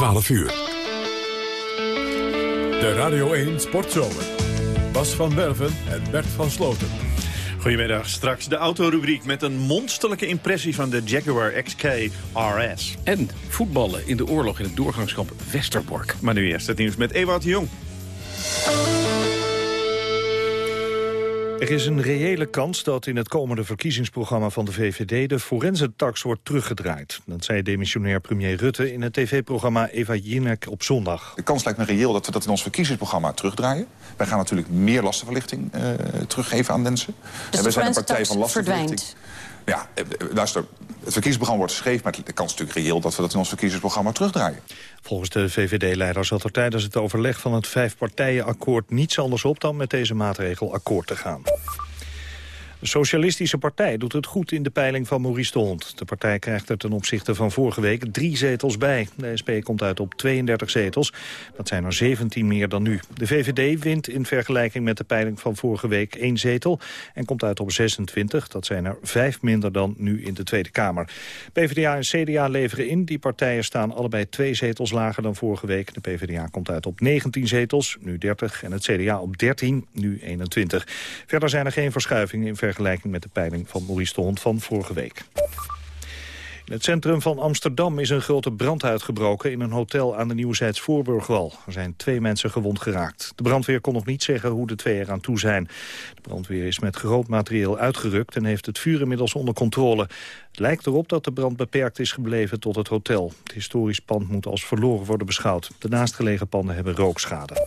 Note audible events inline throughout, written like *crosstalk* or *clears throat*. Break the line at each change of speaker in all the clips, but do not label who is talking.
12 uur. De Radio 1 Sportzomer. Bas van Werven en Bert van Sloten.
Goedemiddag, straks de autorubriek met een monsterlijke impressie van de Jaguar XK RS.
En voetballen in de oorlog in het doorgangskamp Westerbork.
Maar nu eerst het nieuws met Ewout de Jong.
Er is een reële kans dat in het komende verkiezingsprogramma van de VVD de forensentax wordt teruggedraaid. Dat zei demissionair premier Rutte in het tv-programma Eva Jinek op zondag.
De kans lijkt me reëel dat we dat in ons verkiezingsprogramma terugdraaien. Wij gaan natuurlijk meer lastenverlichting uh, teruggeven aan mensen.
Dus en wij zijn een partij van lastenverlichting. Verdwijnt.
Ja, eh, luister, het verkiezingsprogramma wordt geschreven... maar de kans is natuurlijk reëel dat we dat in ons verkiezingsprogramma terugdraaien.
Volgens de VVD-leider zat er tijdens het overleg van het vijfpartijenakkoord niets anders op dan met deze maatregel akkoord te gaan. De Socialistische Partij doet het goed in de peiling van Maurice de Hond. De partij krijgt er ten opzichte van vorige week drie zetels bij. De SP komt uit op 32 zetels. Dat zijn er 17 meer dan nu. De VVD wint in vergelijking met de peiling van vorige week één zetel... en komt uit op 26. Dat zijn er vijf minder dan nu in de Tweede Kamer. PvdA en CDA leveren in. Die partijen staan allebei twee zetels lager dan vorige week. De PvdA komt uit op 19 zetels, nu 30. En het CDA op 13, nu 21. Verder zijn er geen verschuivingen in vergelijking met de peiling van Maurice de Hond van vorige week. In het centrum van Amsterdam is een grote brand uitgebroken... in een hotel aan de Nieuwzijds Voorburgwal. Er zijn twee mensen gewond geraakt. De brandweer kon nog niet zeggen hoe de twee eraan toe zijn. De brandweer is met groot materieel uitgerukt... en heeft het vuur inmiddels onder controle. Het lijkt erop dat de brand beperkt is gebleven tot het hotel. Het historisch pand moet als verloren worden beschouwd. De naastgelegen panden hebben rookschade.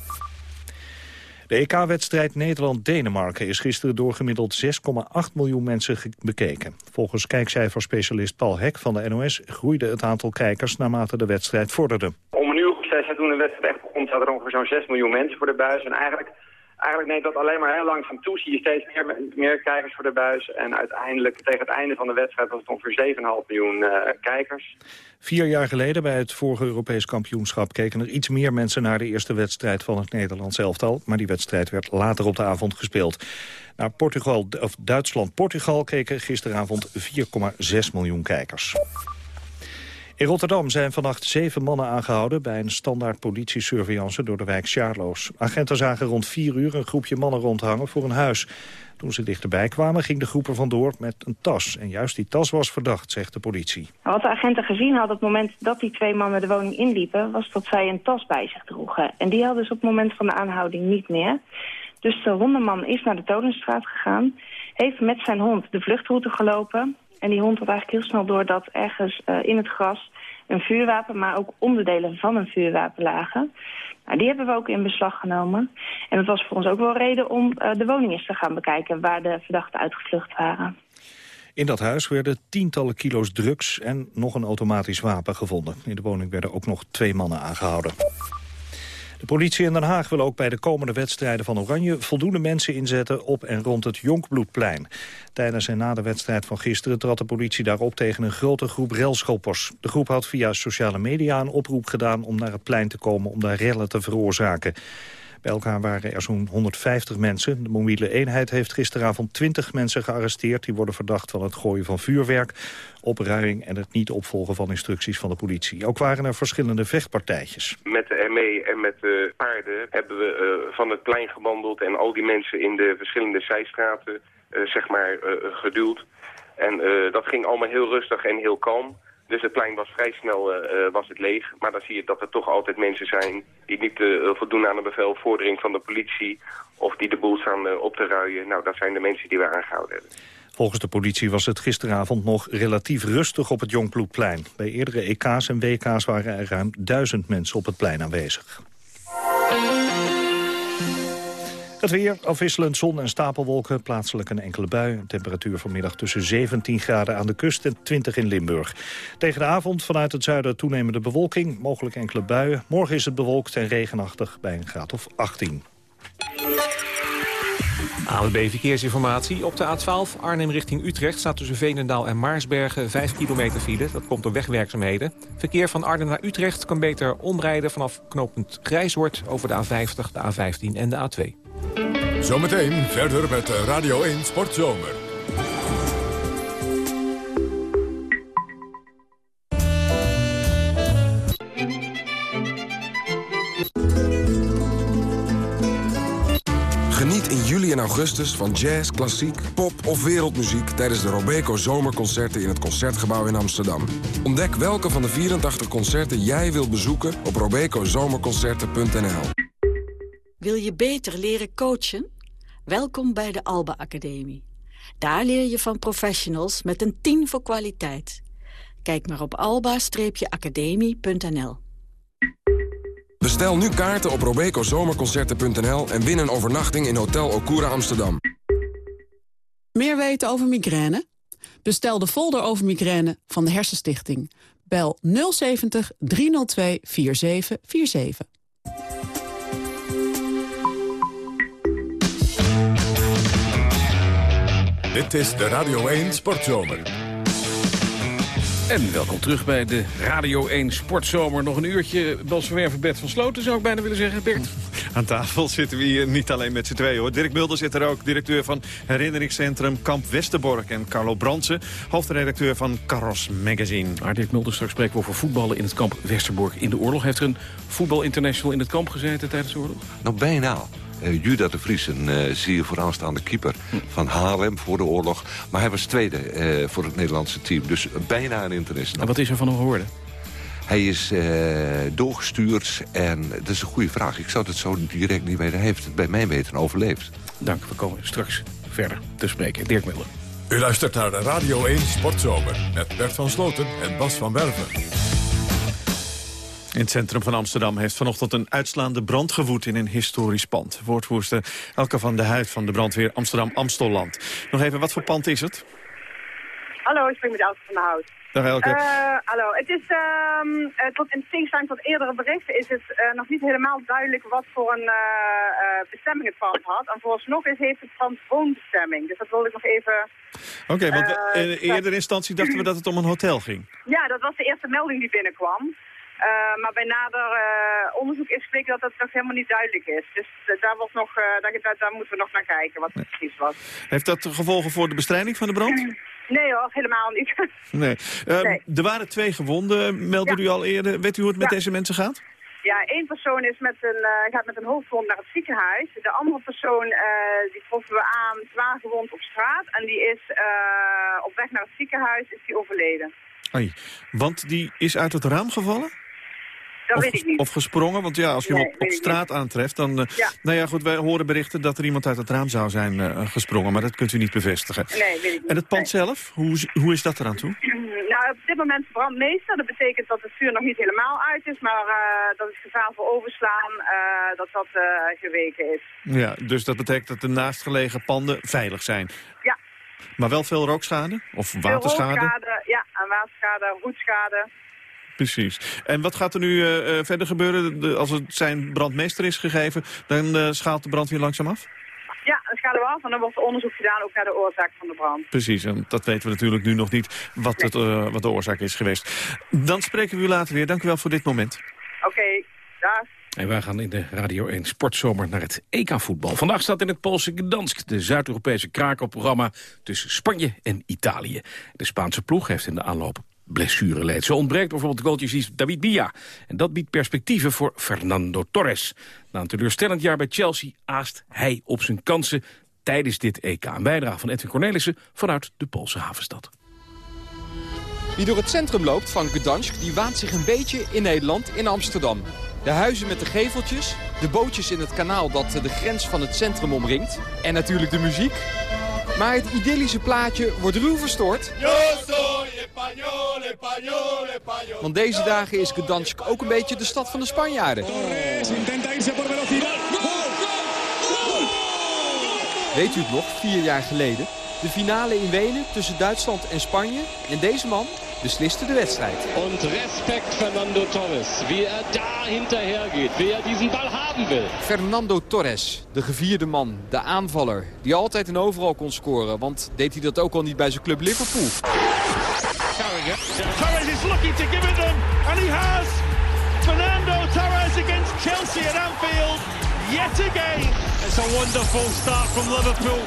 De EK-wedstrijd Nederland-Denemarken is gisteren door gemiddeld 6,8 miljoen mensen bekeken. Volgens kijkcijferspecialist Paul Hek van de NOS groeide het aantal kijkers naarmate de wedstrijd vorderde.
Om een uur zes en toen de wedstrijd echt begon, zaten er ongeveer zo'n 6 miljoen mensen voor de buis. En eigenlijk eigenlijk neemt dat alleen maar heel langzaam toe. Zie je steeds meer, meer kijkers voor de buis. En uiteindelijk tegen het einde van de wedstrijd was het ongeveer 7,5 miljoen uh, kijkers.
Vier jaar geleden bij het vorige Europees kampioenschap... keken er iets meer mensen naar de eerste wedstrijd van het Nederlands elftal. Maar die wedstrijd werd later op de avond gespeeld. Naar Portugal, of Duitsland-Portugal keken gisteravond 4,6 miljoen kijkers. In Rotterdam zijn vannacht zeven mannen aangehouden... bij een standaard politiesurveillance door de wijk Charloes. Agenten zagen rond vier uur een groepje mannen rondhangen voor een huis. Toen ze dichterbij kwamen ging de groep er vandoor met een tas. En juist die tas was verdacht, zegt de politie.
Wat de agenten gezien hadden op het moment dat die twee mannen de woning inliepen... was dat zij een tas bij zich droegen. En die hadden ze op het moment van de aanhouding niet meer. Dus de hondenman is naar de Tolenstraat gegaan... heeft met zijn hond de vluchtroute gelopen... En die hond had eigenlijk heel snel door dat ergens uh, in het gras een vuurwapen, maar ook onderdelen van een vuurwapen lagen. Nou, die hebben we ook in beslag genomen. En dat was voor ons ook wel reden om uh, de woning eens te gaan bekijken waar de verdachten uitgevlucht waren.
In dat huis werden tientallen kilo's drugs en nog een automatisch wapen gevonden. In de woning werden ook nog twee mannen aangehouden. De politie in Den Haag wil ook bij de komende wedstrijden van Oranje... voldoende mensen inzetten op en rond het Jonkbloedplein. Tijdens en na de wedstrijd van gisteren trad de politie daarop... tegen een grote groep relschoppers. De groep had via sociale media een oproep gedaan om naar het plein te komen... om daar rellen te veroorzaken. Bij elkaar waren er zo'n 150 mensen. De mobiele eenheid heeft gisteravond 20 mensen gearresteerd. Die worden verdacht van het gooien van vuurwerk, opruiing... en het niet opvolgen van instructies van de politie. Ook waren er verschillende vechtpartijtjes.
Met de ME en met de paarden hebben we uh, van het plein gewandeld... en al die mensen in de verschillende zijstraten uh, zeg maar, uh, geduwd. En dat ging allemaal heel rustig en heel kalm. Dus het plein was vrij snel uh, was het leeg. Maar dan zie je dat er toch altijd mensen zijn die niet uh, voldoen aan een bevelvordering van de politie... of die de boel staan op te ruien. Nou, dat zijn de mensen die we aangehouden hebben.
Volgens de politie was het gisteravond nog relatief rustig op het Jongploetplein. Bij eerdere EK's en WK's waren er ruim duizend mensen op het plein aanwezig. Het weer, afwisselend zon en stapelwolken, plaatselijk een enkele bui. Temperatuur vanmiddag tussen 17 graden aan de kust en 20 in Limburg. Tegen de avond vanuit het zuiden toenemende bewolking, mogelijk enkele buien. Morgen is het bewolkt en regenachtig bij een graad of 18.
ANWB Verkeersinformatie. Op de A12 Arnhem richting Utrecht staat tussen Veenendaal en Maarsbergen 5 kilometer file. Dat komt door wegwerkzaamheden. Verkeer van Arnhem naar Utrecht kan beter omrijden vanaf knooppunt Grijshoort over de A50, de A15 en de A2.
Zometeen verder met Radio 1 Sportzomer.
Geniet in juli en augustus van jazz, klassiek, pop of wereldmuziek... tijdens de Robeco Zomerconcerten in het Concertgebouw in Amsterdam. Ontdek welke van de 84 concerten jij wilt bezoeken op robecozomerconcerten.nl.
Wil je beter leren coachen? Welkom bij de Alba Academie. Daar leer je van professionals met een 10 voor kwaliteit. Kijk maar op alba-academie.nl.
Bestel nu kaarten op robecozomerconcerten.nl en win een overnachting in Hotel Okura Amsterdam.
Meer weten over migraine? Bestel de folder over migraine van de Hersenstichting. Bel 070 302 4747.
Dit is de Radio 1 Sportzomer.
En welkom terug bij de Radio 1 Sportzomer. Nog een uurtje Bas Verwerven, Bert van Sloten zou ik bijna willen zeggen. Bert?
Aan tafel zitten we hier niet alleen met z'n tweeën hoor. Dirk Mulder zit er ook, directeur van herinneringscentrum Kamp Westerbork. En Carlo Bransen, hoofdredacteur van Carros Magazine.
Maar Dirk Mulder, straks spreken we over voetballen in het kamp Westerbork in de oorlog. Heeft er een voetbalinternational in het kamp gezeten tijdens de oorlog?
Nou, bijna. Uh, Juda de Vries, een uh, zeer vooraanstaande keeper van Haarlem voor de oorlog. Maar hij was tweede uh, voor het Nederlandse team. Dus bijna een international.
En wat is er van hem geworden?
Hij is doorgestuurd en dat is een goede vraag. Ik zou het zo direct niet weten. Hij heeft het bij mij weten overleefd.
Dank, we komen straks verder te spreken. Dirk Miller.
U luistert naar de Radio 1 Sportzomer met Bert van Sloten en Bas van Werven.
In het centrum van Amsterdam heeft vanochtend een uitslaande brand gewoed in een historisch pand. Woordvoerster Elke van de Huid van de brandweer Amsterdam-Amstelland. Nog even, wat voor pand is het?
Hallo, ik ben met Elke van de Hout.
Dag Elke.
Uh, hallo, het is, uh, tot in tegenstelling tot eerdere berichten is het uh, nog niet helemaal duidelijk wat voor een bestemming het pand had. En vooralsnog is, heeft het pand woonbestemming. Dus dat wilde ik nog even...
Oké, okay, want in eerdere instantie dachten we dat het om een hotel ging.
Ja, dat was de eerste melding die binnenkwam. Uh, maar bij nader uh, onderzoek is gebleken dat dat nog helemaal niet duidelijk is. Dus uh, daar, was nog, daar, daar, moeten we nog naar kijken wat het precies was.
Heeft dat gevolgen voor de bestrijding van de brand?
Nee hoor, helemaal niet. *laughs*
nee. nee. Er waren twee gewonden, meldde ja. u al eerder. Weet u hoe het met ja. deze mensen gaat?
Ja, één persoon is met een, gaat met een hoofdwond naar het ziekenhuis. De andere persoon die troffen we aan zwaar gewond op straat. En die is op weg naar het ziekenhuis is die overleden.
Ai, want die is uit het raam gevallen?
Dat
of,
weet ik niet.
Of gesprongen, want ja, als je
nee,
hem op, op straat aantreft... dan, uh,
ja.
nou ja, goed, wij horen berichten dat er iemand uit het raam zou zijn uh, gesprongen. Maar dat kunt u niet bevestigen.
Nee, weet ik niet.
En het pand
nee.
zelf, hoe, hoe is dat eraan toe? *clears throat*
Nou, op dit moment brandmeester. Dat betekent dat het vuur nog niet helemaal uit is, maar uh, dat het gevaar voor overslaan, dat dat geweken is.
Ja, dus dat betekent dat de naastgelegen panden veilig zijn.
Ja.
Maar wel veel rookschade? Of waterschade?
Veel rookschade, ja, en waterschade, roetschade.
Precies. En wat gaat er nu uh, uh, verder gebeuren? De, als het zijn brandmeester is gegeven, dan uh, schaalt de brand weer langzaam af?
Ja, dan schalen we af en dan wordt onderzoek gedaan ook naar de oorzaak van de brand.
Precies, en dat weten we natuurlijk nu nog niet wat, nee. het, wat de oorzaak is geweest. Dan spreken we u later weer. Dank u wel voor dit moment.
Oké, okay, dag.
En wij gaan in de Radio 1 Sportzomer naar het EK-voetbal. Vandaag staat in het Poolse Gdansk de Zuid-Europese krakerprogramma tussen Spanje en Italië. De Spaanse ploeg heeft in de aanloop blessure leed. Zo ontbreekt bijvoorbeeld de goaltjes David Villa. En dat biedt perspectieven voor Fernando Torres. Na een teleurstellend jaar bij Chelsea aast hij op zijn kansen tijdens dit EK. Een bijdrage van Edwin Cornelissen vanuit de Poolse havenstad.
Wie door het centrum loopt van Gdansk, die waant zich een beetje in Nederland, in Amsterdam. De huizen met de geveltjes, de bootjes in het kanaal dat de grens van het centrum omringt. En natuurlijk de muziek. Maar het idyllische plaatje wordt ruw verstoord. Want deze dagen is Gdansk ook een beetje de stad van de Spanjaarden. Weet u het nog, vier jaar geleden? De finale in Wenen tussen Duitsland en Spanje. En deze man besliste de wedstrijd.
En respect Fernando Torres, wie er daar hinterher geht, wie er diesen Ball haben will.
Fernando Torres, de gevierde man, de aanvaller, die altijd en overal kon scoren. Want deed hij dat ook al niet bij zijn club Liverpool.
Torres is looking to give it them, and he has. Fernando Torres against Chelsea at Anfield, yet again. It's a wonderful start from Liverpool.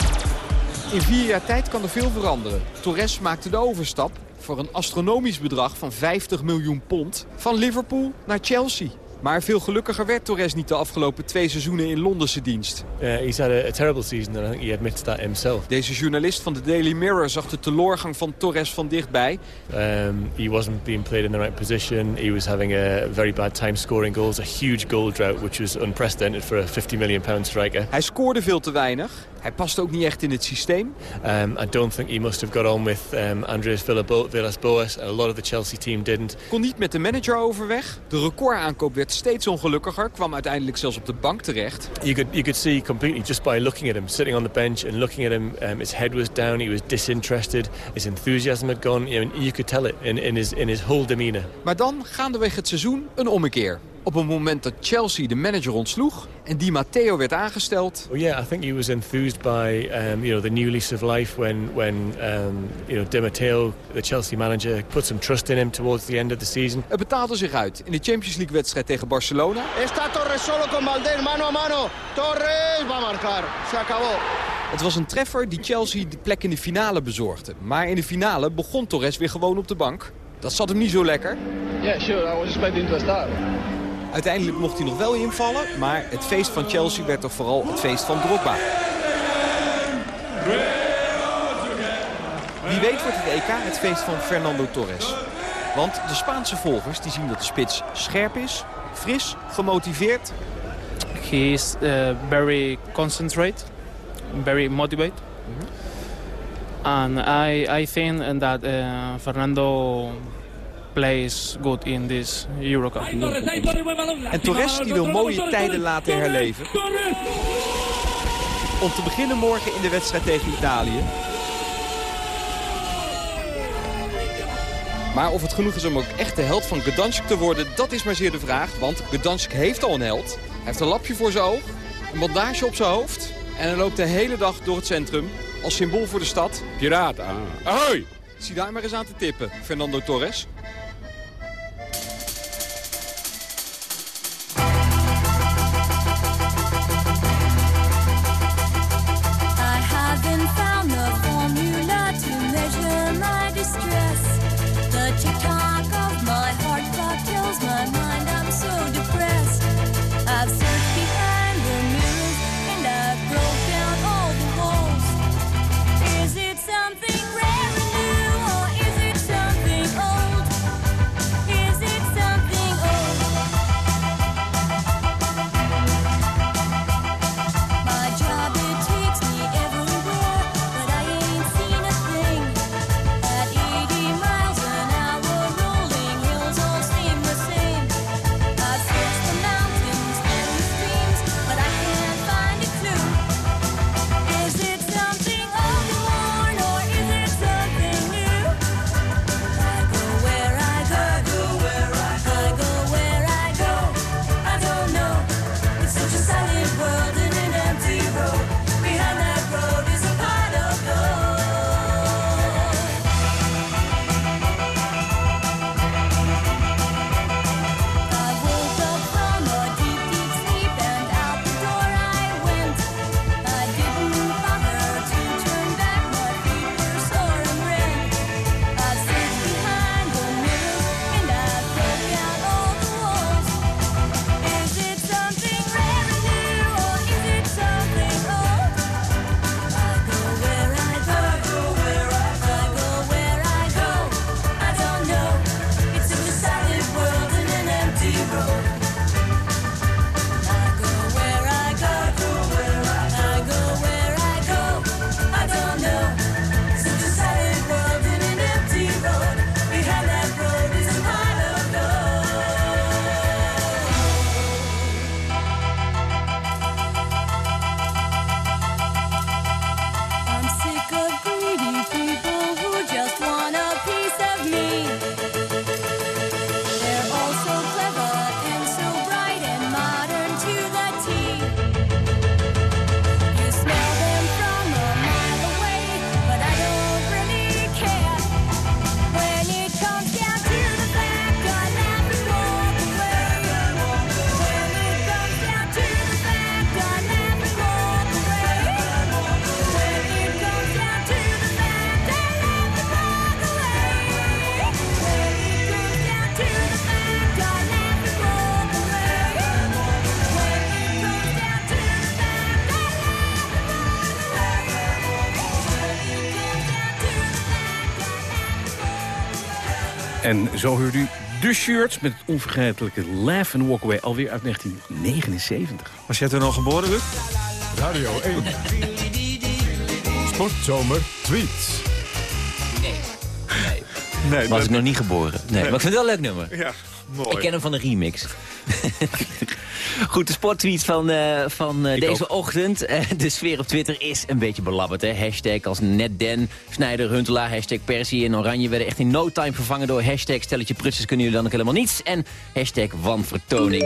In vier jaar tijd kan er veel veranderen. Torres maakte de overstap voor een astronomisch bedrag van 50 miljoen pond van Liverpool naar Chelsea. Maar veel gelukkiger werd Torres niet de afgelopen twee seizoenen in Londense dienst.
Uh, he's had a, a terrible season and I think he admits that himself.
Deze journalist van de Daily Mirror zag de teleurgang van Torres van dichtbij.
Um, he wasn't being played in the right position. He was having a very bad time scoring goals. A huge goal drought which was unprecedented for a 50 million pound striker.
Hij scoorde veel te weinig. Hij past ook niet echt in het systeem.
Um, I don't think he must have got on with um, Andreas Villas-Boas. A lot of the Chelsea team didn't.
Kon niet met de manager overweg. De recordaankoop werd steeds ongelukkiger. Kwam uiteindelijk zelfs op de bank terecht.
You could, you could see completely just by looking at him. Sitting on the bench and looking at him. Um, his head was down. He was disinterested. His enthusiasm had gone. You, know, you could tell it in, in, his, in his whole demeanor.
Maar dan, gaandeweg het seizoen, een ommekeer. Op het moment dat Chelsea de manager ontsloeg en Di Matteo werd aangesteld.
Well, yeah, I think he was enthused by um, you know the new lease of life when when um, you know Di Matteo, the Chelsea manager, put some trust in him towards the end of the season.
Het betaalde zich uit in de Champions League wedstrijd tegen Barcelona.
Está Torres solo con Valdés, mano a mano. Torres va a marcar. Se acabó.
Het was een treffer die Chelsea de plek in de finale bezorgde. Maar in de finale begon Torres weer gewoon op de bank. Dat zat hem niet zo lekker.
Yeah, sure. I was expecting to start.
Uiteindelijk mocht hij nog wel invallen, maar het feest van Chelsea werd toch vooral het feest van Drogba. Wie weet wordt het EK het feest van Fernando Torres. Want de Spaanse volgers die zien dat de spits scherp is, fris, gemotiveerd.
He is uh, very concentrated, very motivated. And I, I think that uh, Fernando plays good in this Eurocup.
En Torres die wil mooie tijden laten herleven. Om te beginnen morgen in de wedstrijd tegen Italië. Maar of het genoeg is om ook echt de held van Gdansk te worden, dat is maar zeer de vraag. Want Gdansk heeft al een held. Hij heeft een lapje voor zijn oog, een bandage op zijn hoofd... en hij loopt de hele dag door het centrum als symbool voor de stad.
Piraat, ah. Ahoy!
Zie daar maar eens aan te tippen, Fernando Torres.
En zo hoort u de shirt met het onvergetelijke Laugh and Walk Away alweer uit 1979.
Was jij toen al geboren, Luc?
Radio 1. Sportzomer tweets.
Nee,
Was ik nog niet geboren. Nee, maar ik vind het wel een leuk nummer.
Ja, mooi.
Ik ken hem van de remix. *laughs* Goed, de sporttweets van, eh, van eh, deze ochtend. Eh, de sfeer op Twitter is een beetje belabberd. Hè? Hashtag als NetDen, Snijder, Huntelaar, hashtag Persie en Oranje... werden echt in no time vervangen door hashtag stelletje prutsers kunnen jullie dan ook helemaal niets. En hashtag wanvertoning.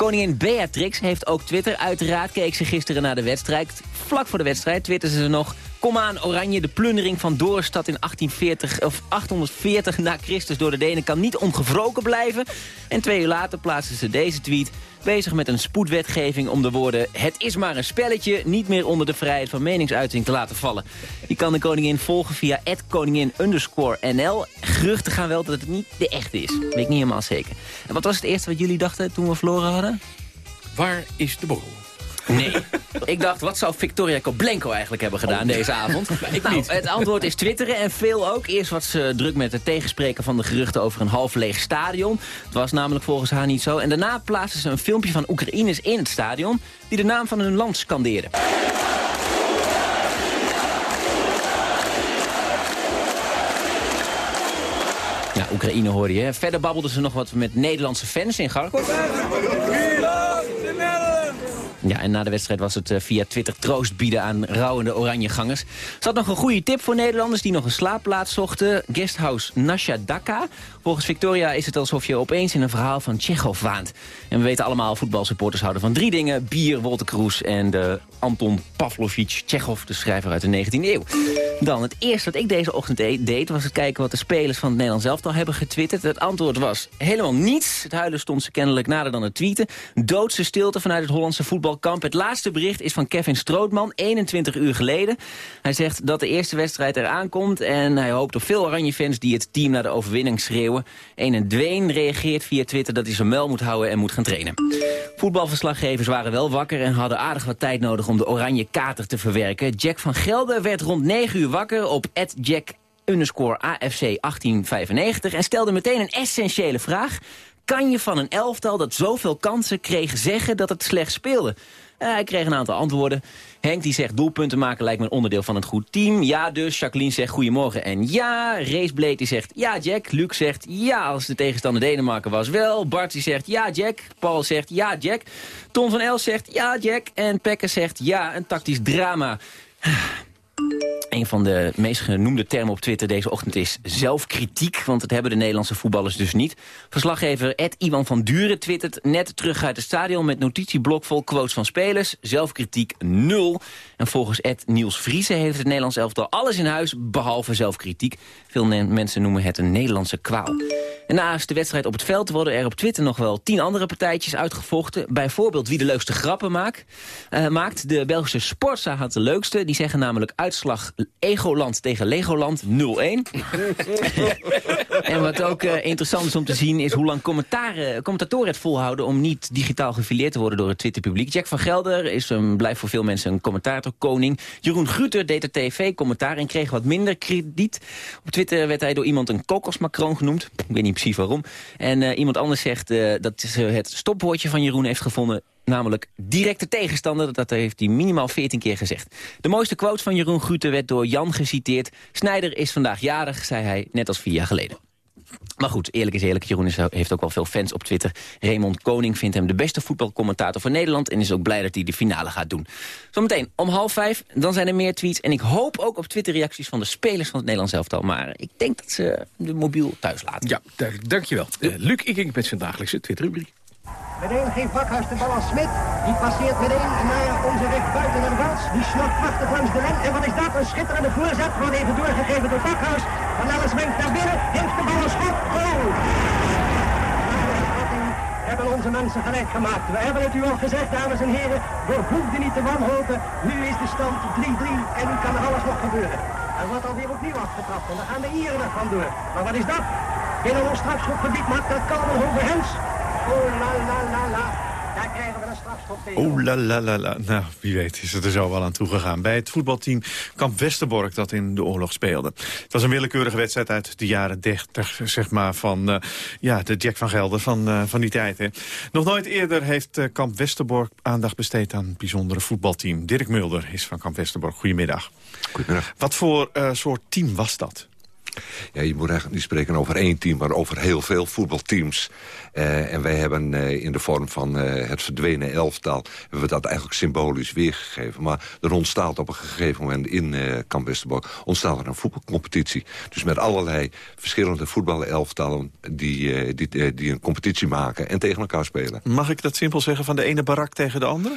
Koningin Beatrix heeft ook Twitter. Uiteraard keek ze gisteren naar de wedstrijd. Vlak voor de wedstrijd twitterde ze nog... Kom aan, Oranje, de plundering van Dorestad in 1840, of 840 na Christus door de Denen kan niet ongevroken blijven. En twee uur later plaatste ze deze tweet bezig met een spoedwetgeving om de woorden... het is maar een spelletje, niet meer onder de vrijheid van meningsuiting te laten vallen. Je kan de koningin volgen via koningin NL. Geruchten gaan wel dat het niet de echte is. Weet ik niet helemaal zeker. En wat was het eerste wat jullie dachten toen we verloren hadden?
Waar is de borrel?
Nee. Ik dacht, wat zou Victoria Koblenko eigenlijk hebben gedaan deze avond? *laughs*
ik
nou,
niet.
het antwoord is twitteren en veel ook. Eerst was ze druk met het tegenspreken van de geruchten over een half leeg stadion. Het was namelijk volgens haar niet zo. En daarna plaatste ze een filmpje van Oekraïners in het stadion... die de naam van hun land scandeerden. Ja, Oekraïne hoorde je. hè. Verder babbelden ze nog wat met Nederlandse fans in Kharkov. Ja, en na de wedstrijd was het eh, via Twitter troost bieden aan rouwende oranjegangers. Ze had nog een goede tip voor Nederlanders die nog een slaapplaats zochten. Guesthouse Nasha Daka. Volgens Victoria is het alsof je opeens in een verhaal van Tsjechov waant. En we weten allemaal, voetbalsupporters houden van drie dingen. Bier, Wolter Kroes en de Anton Pavlovich Tsjechov, de schrijver uit de 19e eeuw. Dan, het eerste wat ik deze ochtend de- deed... was het kijken wat de spelers van het Nederlands elftal hebben getwitterd. Het antwoord was helemaal niets. Het huilen stond ze kennelijk nader dan het tweeten. Doodse stilte vanuit het Hollandse voetbalkamp. Het laatste bericht is van Kevin Strootman, 21 uur geleden. Hij zegt dat de eerste wedstrijd eraan komt... en hij hoopt op veel oranje fans die het team naar de overwinning schreeuwen. Een Dween reageert via Twitter dat hij zijn muil moet houden en moet gaan trainen. Voetbalverslaggevers waren wel wakker en hadden aardig wat tijd nodig om de oranje kater te verwerken. Jack van Gelder werd rond 9 uur wakker op Jack underscore AFC 1895 en stelde meteen een essentiële vraag. Kan je van een elftal dat zoveel kansen kreeg zeggen dat het slecht speelde? Eh, hij kreeg een aantal antwoorden. Henk die zegt doelpunten maken lijkt me een onderdeel van het goed team. Ja dus. Jacqueline zegt goedemorgen en ja. Raceblade die zegt ja Jack. Luc zegt ja als de tegenstander Denemarken was wel. Bart die zegt ja Jack. Paul zegt ja Jack. Tom van Els zegt ja Jack. En Pekker zegt ja een tactisch drama. *sighs* Een van de meest genoemde termen op Twitter deze ochtend is zelfkritiek. Want het hebben de Nederlandse voetballers dus niet. Verslaggever Ed Iwan van Duren twittert net terug uit het stadion... met notitieblok vol quotes van spelers. Zelfkritiek nul. En volgens Ed Niels Vriese heeft het Nederlands elftal alles in huis... behalve zelfkritiek. Veel mensen noemen het een Nederlandse kwaal. En naast de wedstrijd op het veld worden er op Twitter nog wel tien andere partijtjes uitgevochten. Bijvoorbeeld wie de leukste grappen maakt. Eh, maakt. De Belgische Sportza had de leukste. Die zeggen namelijk uitslag Egoland tegen Legoland 0-1. *laughs* en wat ook eh, interessant is om te zien is hoe lang commentatoren het volhouden om niet digitaal gefileerd te worden door het Twitterpubliek. Jack van Gelder is blijft voor veel mensen een commentator-koning. Jeroen Gruter deed er tv-commentaar en kreeg wat minder krediet. Op Twitter werd hij door iemand een kokosmacroon genoemd. Ik weet niet precies waarom. En eh, iemand anders zegt eh, dat ze het stopwoordje van Jeroen heeft gevonden namelijk directe tegenstander. Dat heeft hij minimaal 14 keer gezegd. De mooiste quote van Jeroen Gruter werd door Jan geciteerd. Snijder is vandaag jarig, zei hij, net als vier jaar geleden. Maar goed, eerlijk is eerlijk, Jeroen is, heeft ook wel veel fans op Twitter. Raymond Koning vindt hem de beste voetbalcommentator van Nederland... en is ook blij dat hij de finale gaat doen. Zometeen om half vijf, dan zijn er meer tweets. En ik hoop ook op Twitter-reacties van de spelers van het Nederlands elftal. Maar ik denk dat ze de mobiel thuis laten.
Ja. Dankjewel. Uh, Luc Ikink met zijn dagelijkse Twitter-rubriek.
Meteen geeft Bakhuis de bal aan Smit. Die passeert meteen naar onze recht buiten naar de Wals. Die snapt prachtig langs de lijn. En wat is dat? Een schitterende voorzet. Wordt even doorgegeven door Bakhuis. Van Alles wenkt naar binnen. Heeft de bal een schot. Goal! hebben onze mensen gelijk gemaakt. We hebben het u al gezegd, dames en heren. We hoefden niet te wanhopen. Nu is de stand 3-3 en nu kan er alles nog gebeuren. Er wordt alweer opnieuw afgetrapt en dan gaan de Ieren er vandoor. Maar wat is dat? Binnen ons strafschopgebied maakt dat Kalmerhoven Hens. Oh la la la la. Daar krijgen we een strafschop tegen.
Oeh, la la la la. Nou, wie weet is het er zo wel aan toegegaan. Bij het voetbalteam Kamp Westerbork dat in de oorlog speelde. Het was een willekeurige wedstrijd uit de jaren 30, zeg maar, van eh, ja, de Jack van Gelder van, eh, van die tijd. Hè. Nog nooit eerder heeft eh, Kamp Westerbork aandacht besteed aan een bijzondere voetbalteam. Dirk Mulder is van Kamp Westerbork. Goedemiddag.
Goedemiddag.
Wat voor eh, soort team was dat?
Ja, je moet eigenlijk niet spreken over één team, maar over heel veel voetbalteams. Eh, en wij hebben eh, in de vorm van eh, het verdwenen elftal... hebben we dat eigenlijk symbolisch weergegeven. Maar er ontstaat op een gegeven moment in Kamp Westerbork... ontstaat er een voetbalcompetitie. Dus met allerlei verschillende voetbalelftallen... die, die, die een competitie maken en tegen elkaar spelen.
Mag ik dat simpel zeggen, van de ene barak tegen de andere?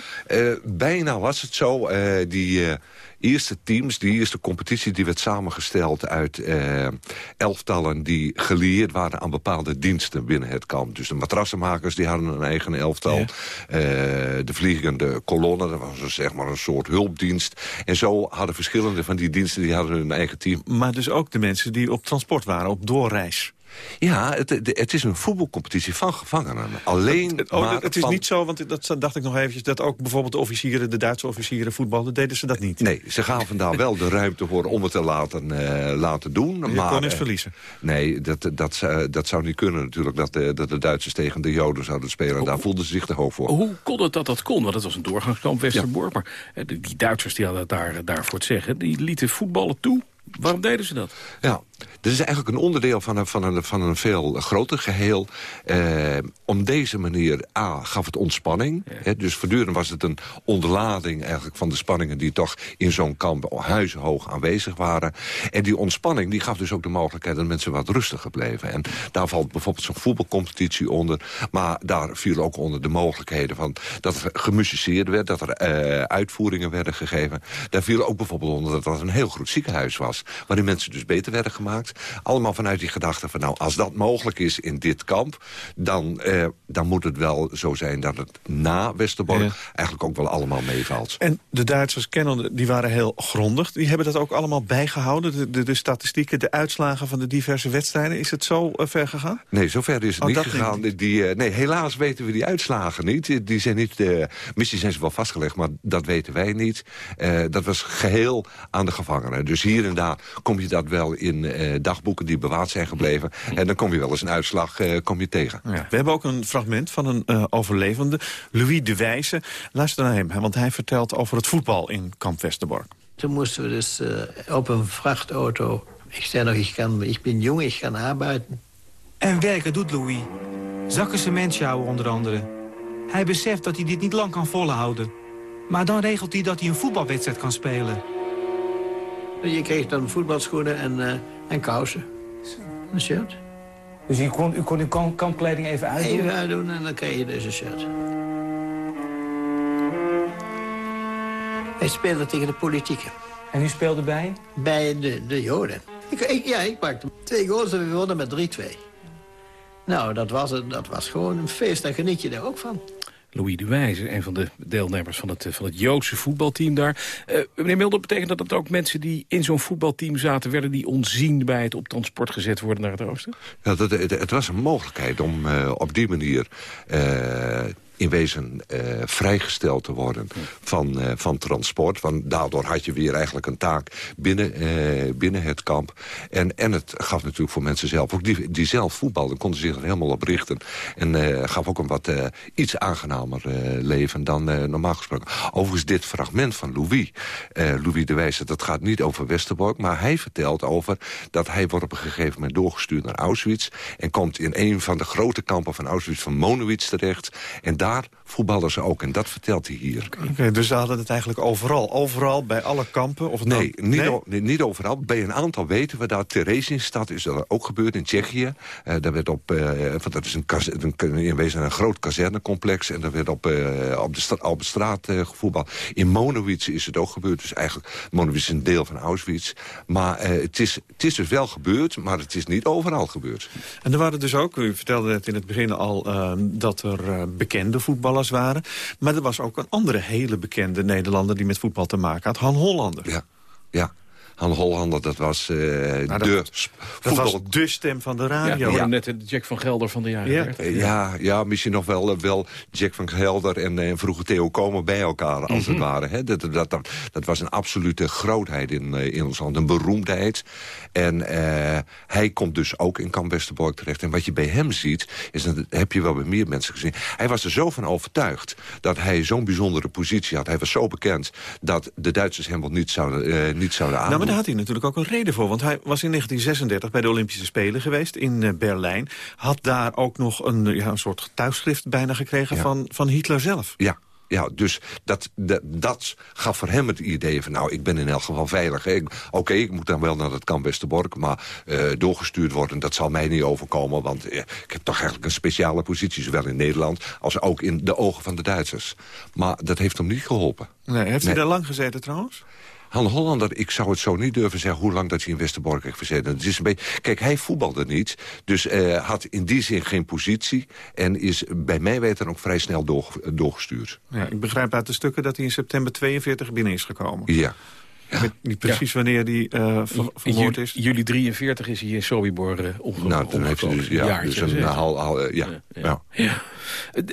bijna was het zo. die eerste teams, die eerste competitie... die werd samengesteld uit elftallen die gelieerd waren... aan bepaalde diensten binnen het kamp. Dus de matrassenmakers die hadden een eigen elftal. Ja. Uh, de vliegende kolonne, dat was dus zeg maar een soort hulpdienst. En zo hadden verschillende van die diensten die hadden hun eigen team.
Maar dus ook de mensen die op transport waren, op doorreis.
Ja, het, het, is een voetbalcompetitie van gevangenen. Alleen
het, oh, het is van... niet zo, want dat dacht ik nog eventjes... dat ook bijvoorbeeld de officieren, de Duitse officieren voetbalden... deden ze dat niet?
Nee, ze gaven daar wel de ruimte voor om het te laten, uh, laten doen.
Je
maar,
kon eens verliezen?
Nee, dat, dat, dat zou niet kunnen natuurlijk... dat de, dat de Duitsers tegen de Joden zouden spelen. Daar voelden ze zich te hoog voor.
Hoe kon het dat dat kon? Want het was een doorgangskamp Westerbork. Ja. Maar die Duitsers die hadden daar, daarvoor het zeggen. Die lieten voetballen toe. Waarom deden ze dat?
Ja, dit is eigenlijk een onderdeel van een, van een, van een veel groter geheel. Eh, om deze manier, A, gaf het ontspanning. Ja. Hè, dus voortdurend was het een onderlading eigenlijk van de spanningen... die toch in zo'n kamp huizenhoog aanwezig waren. En die ontspanning die gaf dus ook de mogelijkheid... dat mensen wat rustiger bleven. En daar valt bijvoorbeeld zo'n voetbalcompetitie onder. Maar daar viel ook onder de mogelijkheden van... dat er gemusiceerd werd, dat er uh, uitvoeringen werden gegeven. Daar viel ook bijvoorbeeld onder dat dat een heel goed ziekenhuis was... waarin mensen dus beter werden gemaakt. Allemaal vanuit die gedachte van nou, als dat mogelijk is in dit kamp... dan, eh, dan moet het wel zo zijn dat het na Westerbork ja. eigenlijk ook wel allemaal meevalt.
En de Duitsers kennen, die waren heel grondig. Die hebben dat ook allemaal bijgehouden, de, de, de statistieken, de uitslagen van de diverse wedstrijden. Is het zo uh, ver gegaan?
Nee, zo ver is het oh, niet gegaan. Niet. Die, uh, nee, helaas weten we die uitslagen niet. Die, die zijn niet, uh, misschien zijn ze wel vastgelegd, maar dat weten wij niet. dat was geheel aan de gevangenen. Dus hier en daar kom je dat wel in dagboeken die bewaard zijn gebleven. En dan kom je wel eens een uitslag uh, kom je tegen.
Ja. We hebben ook een fragment van een uh, overlevende, Louis de Wijze. Luister naar hem, want hij vertelt over het voetbal in Kamp Westerbork.
Toen moesten we dus uh, op een vrachtauto... Ik zei nog, ik, kan, ik ben jong, ik ga arbeiden.
En werken doet Louis. Zakken cement sjouwen onder andere. Hij beseft dat hij dit niet lang kan volhouden. Maar dan regelt hij dat hij een voetbalwedstrijd kan spelen.
Je kreeg dan voetbalschoenen en, uh, en kousen. Een shirt.
Dus u kon, u kon uw kampkleding even uitdoen?
Even uitdoen en dan kreeg je dus een shirt. Hij speelde tegen de politieke.
En u speelde bij?
Bij de, de Joden. Ik, ik, ja, ik maakte twee goals en we wonnen met 3-2. Nou, dat was, het, dat was gewoon een feest. Daar geniet je daar ook van.
Louis de Wijze, een van de deelnemers van het, van het Joodse voetbalteam daar. Uh, meneer Mulder, betekent dat dat ook mensen die in zo'n voetbalteam zaten... werden die onzien bij het op transport gezet worden naar het oosten?
Ja, dat, het, was een mogelijkheid om uh, op die manier... in wezen uh, vrijgesteld te worden van, uh, van transport. Want daardoor had je weer eigenlijk een taak binnen, uh, binnen het kamp. En, en het gaf natuurlijk voor mensen zelf, ook die, die zelf voetbalden, konden zich er helemaal op richten. En gaf ook een wat iets aangenamer leven dan normaal gesproken. Overigens dit fragment van Louis, Louis de Wijze, dat gaat niet over Westerbork, maar hij vertelt over dat hij wordt op een gegeven moment doorgestuurd naar Auschwitz en komt in een van de grote kampen van Auschwitz van Monowitz terecht. En daar voetballen ze ook. En dat vertelt hij hier.
Okay, dus ze hadden het eigenlijk overal? Overal, bij alle kampen? Of
nee, dan... niet, nee? nee? niet overal. Bij een aantal weten we dat. Theresienstad is dat ook gebeurd in Tsjechië. Uh, daar werd op, uh, dat is een, een, in wezen een groot kazernecomplex. En daar werd op, uh, op de, sta op de straat gevoetbald. In Monowitz is het ook gebeurd. Dus eigenlijk, Monowitz is een deel van Auschwitz. Maar het, is, het is dus wel gebeurd, maar het is niet overal gebeurd.
En er waren dus ook, u vertelde het in het begin al... dat er bekende voetballers waren. Maar er was ook een andere hele bekende Nederlander... die met voetbal te maken had, Han Hollander.
Ja, ja. Han Hollander, dat was uh,
nou,
de
dat, dat was de stem van de radio.
Ja, ja. net de Jack van Gelder van de jaren
ja. ja, ja, misschien nog wel, wel Jack van Gelder en, en vroeger Theo Komen bij elkaar, als mm -hmm. het ware. Hè. Dat, dat, dat, dat, was een absolute grootheid in, in ons land, een beroemdheid. En uh, hij komt dus ook in Kamp Westerbork terecht. En wat je bij hem ziet, is dat heb je wel bij meer mensen gezien. Hij was er zo van overtuigd dat hij zo'n bijzondere positie had. Hij was zo bekend dat de Duitsers hem wel niet zouden, uh, niet zouden.
Nou, maar daar had hij natuurlijk ook een reden voor. Want hij was in 1936 bij de Olympische Spelen geweest in uh, Berlijn. Had daar ook nog een, ja, een soort getuigschrift bijna gekregen ja. van, van Hitler zelf.
Ja, ja, dus dat, dat, dat, gaf voor hem het idee van... nou, ik ben in elk geval veilig. Oké, okay, ik moet dan wel naar het kamp Westerbork... maar uh, doorgestuurd worden, dat zal mij niet overkomen... want uh, ik heb toch eigenlijk een speciale positie... zowel in Nederland als ook in de ogen van de Duitsers. Maar dat heeft hem niet geholpen.
Nee, heeft hij daar lang gezeten trouwens?
Han Hollander, ik zou het zo niet durven zeggen... hoe lang dat hij in Westerbork heeft gezeten. Het is een beetje, kijk, hij voetbalde niet. Dus uh, had in die zin geen positie. En is bij mij weten ook vrij snel door, doorgestuurd.
Ja, ik begrijp uit de stukken dat hij in september 42 binnen is gekomen.
Ja.
Ik weet niet precies ja. wanneer die uh, ver vermoord is.
Juli 43 is hij in Sobibor uh,
nou, dan heeft hij dus, ja, dus een hal, hal, ja. Ja,
ja.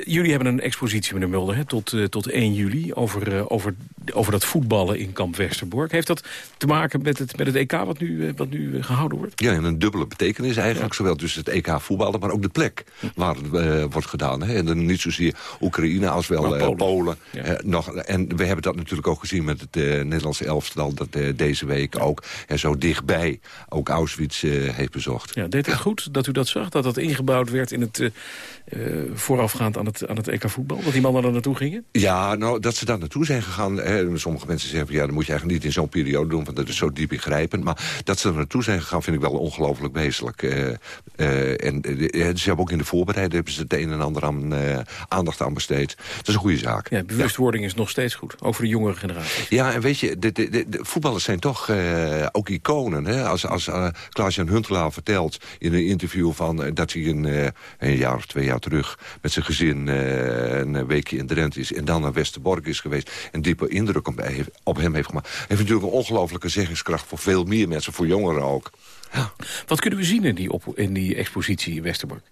Jullie hebben een expositie, meneer Mulder, hè, tot, tot 1 juli... Over, over, over dat voetballen in kamp Westerbork. Heeft dat te maken met het, met het EK wat nu, wat nu gehouden wordt?
Ja, en een dubbele betekenis eigenlijk. Zowel dus het EK voetballen, maar ook de plek waar het wordt gedaan. Hè. En dan niet zozeer Oekraïne als wel Polen. Polen nog, en we hebben dat natuurlijk ook gezien met het Nederlandse elftal dat deze week ook en zo dichtbij ook Auschwitz heeft bezocht.
Ja, deed het goed dat u dat zag? Dat dat ingebouwd werd in het uh, voorafgaand aan het, aan het EK voetbal? Dat die mannen er naartoe gingen?
Ja, nou, dat ze daar naartoe zijn gegaan. Hè, sommige mensen zeggen, ja, dat moet je eigenlijk niet in zo'n periode doen... want dat is zo diep ingrijpend. Maar dat ze er naartoe zijn gegaan vind ik wel ongelooflijk wezenlijk. en ze hebben ook in de voorbereiding hebben ze het een en ander aan, aandacht aan besteed. Dat is een goede zaak.
Ja, bewustwording ja. is nog steeds goed, ook voor de jongere generatie.
Ja, en weet je, de, de, de, voetballers zijn toch ook iconen. Hè? Als, als Klaas-Jan Huntelaar vertelt in een interview van, dat hij een, een jaar of twee jaar terug met zijn gezin een weekje in Drenthe is... en dan naar Westerbork is geweest en diepe indruk op, op hem heeft gemaakt. Heeft natuurlijk een ongelofelijke zeggingskracht voor veel meer mensen, voor jongeren ook.
Ja. Wat kunnen we zien in die, op, in die expositie in Westerbork?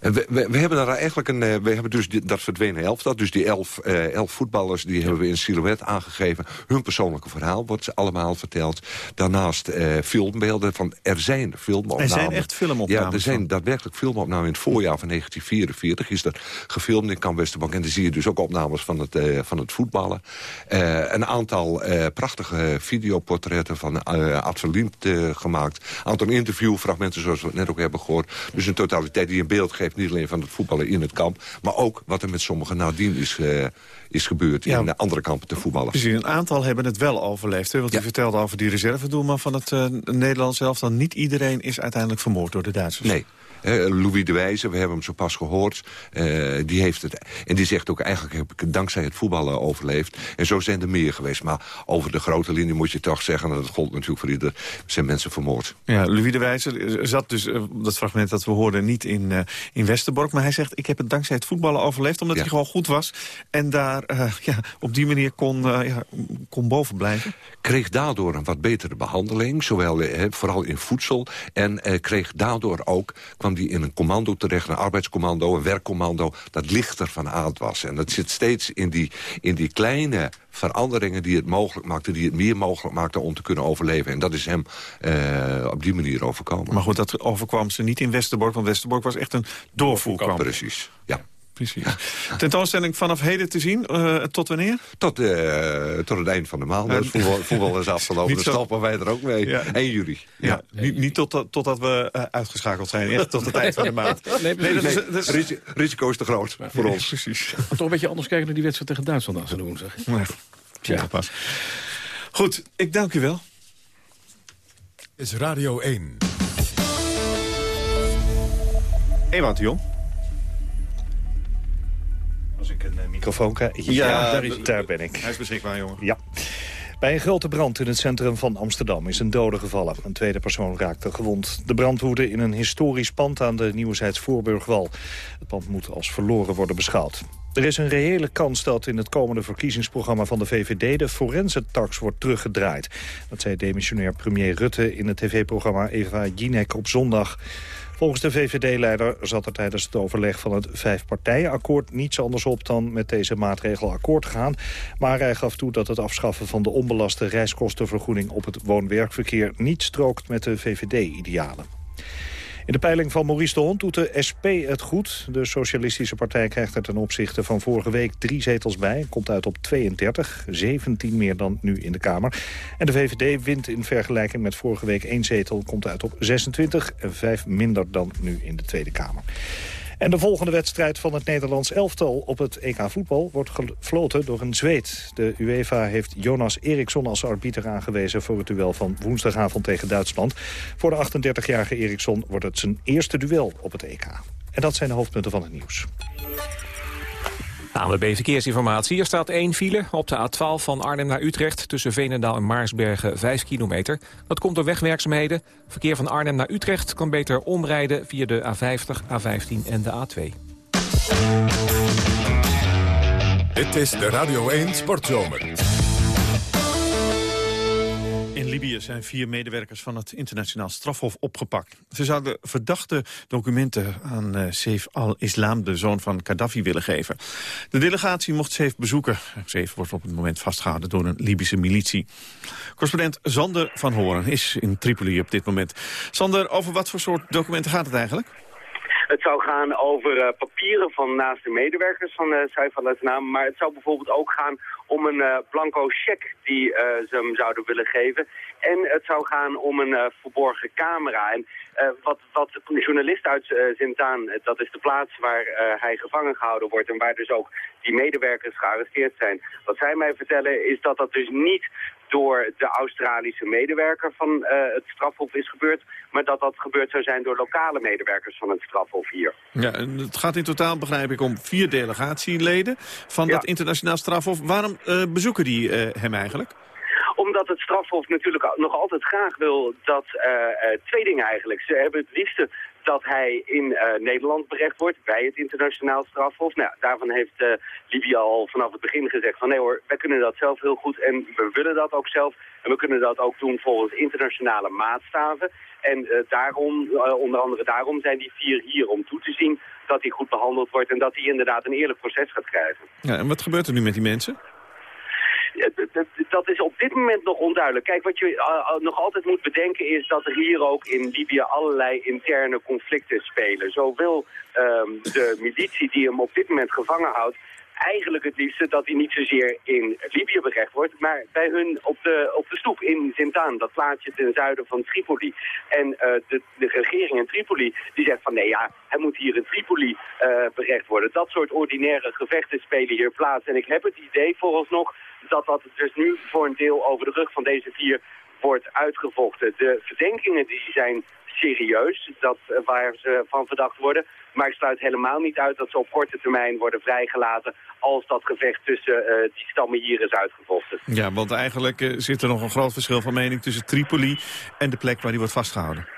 We, we, we, hebben daar eigenlijk een, we hebben dus die, dat verdwenen elftal. Dus die elf, uh, elf voetballers die ja. hebben we in silhouet aangegeven. Hun persoonlijke verhaal wordt allemaal verteld. Daarnaast uh, filmbeelden. Van, er zijn filmopnames.
Er zijn echt filmopnames.
Ja, er zijn daadwerkelijk filmopnames. In het voorjaar van 1944 is dat gefilmd in Kamp Westerbank. En dan zie je dus ook opnames van het, uh, van het voetballen. een aantal prachtige videoportretten van Ad Verliemt gemaakt. Een aantal interviewfragmenten zoals we het net ook hebben gehoord. Dus een totaliteit die een beeld geeft, niet alleen van het voetballen in het kamp... maar ook wat er met sommigen nadien is, uh, is gebeurd ja. in de andere kampen te voetballen.
Precies, een aantal hebben het wel overleefd. Hè? Want ja. u vertelde over die reservedoelman van het uh, Nederlands zelf... dan niet iedereen is uiteindelijk vermoord door de Duitsers.
Nee. Louis de Wijze, we hebben hem zo pas gehoord. Uh, die heeft het, en die zegt ook, eigenlijk heb ik dankzij het voetballen overleefd. En zo zijn er meer geweest. Maar over de grote linie moet je toch zeggen... en dat gold natuurlijk voor ieder, zijn mensen vermoord.
Ja, Louis de Wijze zat dus, dat fragment dat we hoorden, niet in, in Westerbork. Maar hij zegt, ik heb het dankzij het voetballen overleefd... omdat ja. hij gewoon goed was. En daar ja, op die manier kon, ja, kon boven blijven.
Kreeg daardoor een wat betere behandeling. Zowel, vooral in voedsel. En kreeg daardoor ook... kwam die in een commando terecht, een arbeidscommando, een werkcommando... dat lichter van aard was. En dat zit steeds in die, in die kleine veranderingen die het mogelijk maakten... die het meer mogelijk maakten om te kunnen overleven. En dat is hem uh, op die manier overkomen.
Maar goed, dat overkwam ze niet in Westerbork... want Westerbork was echt een doorvoerkamp.
Precies, ja
precies. Ja. *laughs* Tentoonstelling vanaf heden te zien. Uh, tot wanneer?
Tot, uh, tot het eind van de maand. Dus voetbal, voetbal is afgelopen. *laughs* Dan stappen wij er ook mee. Ja. 1 juli.
Ja. ja. Niet, niet tot, totdat we uh, uitgeschakeld zijn. Echt tot het eind van de maand. *laughs*
Nee, nee, dat is, dat is... Risico, risico is te groot voor ons.
Precies.
Toch een beetje anders kijken naar die wedstrijd tegen Duitsland aan doen, zeg.
Nee. Ja. Pas. Goed, ik dank u wel.
Is Radio 1.
Ewout de Jong.
Als ik een uh, microfoon krijg. Ja,
ja daar, is
daar ben ik.
Hij is beschikbaar, jongen.
Ja. Bij een grote brand in het centrum van Amsterdam is een dode gevallen. Een tweede persoon raakte gewond. De brand woedde in een historisch pand aan de Nieuwezijds Voorburgwal. Het pand moet als verloren worden beschouwd. Er is een reële kans dat in het komende verkiezingsprogramma van de VVD de forensentax wordt teruggedraaid. Dat zei demissionair premier Rutte in het tv-programma Eva Jinek op zondag. Volgens de VVD-leider zat er tijdens het overleg van het vijfpartijenakkoord niets anders op dan met deze maatregel akkoord te gaan. Maar hij gaf toe dat het afschaffen van de onbelaste reiskostenvergoeding op het woon-werkverkeer niet strookt met de VVD-idealen. In de peiling van Maurice de Hond doet de SP het goed. De Socialistische Partij krijgt er ten opzichte van vorige week drie zetels bij. Komt uit op 32, 17 meer dan nu in de Kamer. En de VVD wint in vergelijking met vorige week één zetel. Komt uit op 26, vijf minder dan nu in de Tweede Kamer. En de volgende wedstrijd van het Nederlands elftal op het EK voetbal wordt gefloten door een Zweed. De UEFA heeft Jonas Eriksson als arbiter aangewezen voor het duel van woensdagavond tegen Duitsland. Voor de 38-jarige Eriksson wordt het zijn eerste duel op het EK. En dat zijn de hoofdpunten van het nieuws.
ANWB Verkeersinformatie. Er staat één file op de A12 van Arnhem naar Utrecht... tussen Veenendaal en Maarsbergen 5 kilometer. Dat komt door wegwerkzaamheden. Verkeer van Arnhem naar Utrecht kan beter omrijden... via de A50, A15 en de A2.
Dit is de Radio 1 Sportzomer.
Libië zijn vier medewerkers van het internationaal strafhof opgepakt. Ze zouden verdachte documenten aan uh, al-Islam, de zoon van Gaddafi, willen geven. De delegatie mocht Saif bezoeken. Saif wordt op het moment vastgehouden door een Libische militie. Correspondent Sander van Horen is in Tripoli op dit moment. Sander, over wat voor soort documenten gaat het eigenlijk?
Het zou gaan over uh, papieren van naast de medewerkers van uh, Saif al-Islam. Maar het zou bijvoorbeeld ook gaan om een uh, blanco cheque die uh, ze hem zouden willen geven. En het zou gaan om een verborgen camera. En wat, wat de journalist uit Zintaan, dat is de plaats waar hij gevangen gehouden wordt... en waar dus ook die medewerkers gearresteerd zijn. Wat zij mij vertellen is dat dat dus niet door de Australische medewerker van het strafhof is gebeurd... maar dat dat gebeurd zou zijn door lokale medewerkers van het strafhof hier.
Ja, en het gaat in totaal, begrijp ik, om vier delegatieleden van ja. dat internationaal strafhof. Waarom uh, bezoeken die uh, hem eigenlijk?
Omdat het strafhof natuurlijk nog altijd graag wil dat uh, twee dingen eigenlijk. Ze hebben het liefste dat hij in Nederland berecht wordt bij het internationaal strafhof. Nou, daarvan heeft Libië al vanaf het begin gezegd van nee hoor, wij kunnen dat zelf heel goed en we willen dat ook zelf. En we kunnen dat ook doen volgens internationale maatstaven. En daarom, onder andere daarom zijn die vier hier om toe te zien dat hij goed behandeld wordt en dat hij inderdaad een eerlijk proces gaat krijgen.
Ja, en wat gebeurt er nu met die mensen?
Dat is op dit moment nog onduidelijk. Kijk, wat je uh, nog altijd moet bedenken is dat er hier ook in Libië allerlei interne conflicten spelen. Zo wil um, de militie die hem op dit moment gevangen houdt eigenlijk het liefste dat hij niet zozeer in Libië berecht wordt, maar bij hun op de, op de stoep in Zintaan, dat plaatsje ten zuiden van Tripoli. En uh, de, de regering in Tripoli die zegt van nee ja, hij moet hier in Tripoli berecht worden. Dat soort ordinaire gevechten spelen hier plaats. En ik heb het idee vooralsnog dat dat dus nu voor een deel over de rug van deze vier wordt uitgevochten. De verdenkingen die zijn serieus, dat, uh, waar ze van verdacht worden. Maar ik sluit helemaal niet uit dat ze op korte termijn worden vrijgelaten... als dat gevecht tussen uh, die stammen hier is uitgevochten.
Ja, want eigenlijk uh, zit er nog een groot verschil van mening tussen Tripoli... en de plek waar die wordt vastgehouden.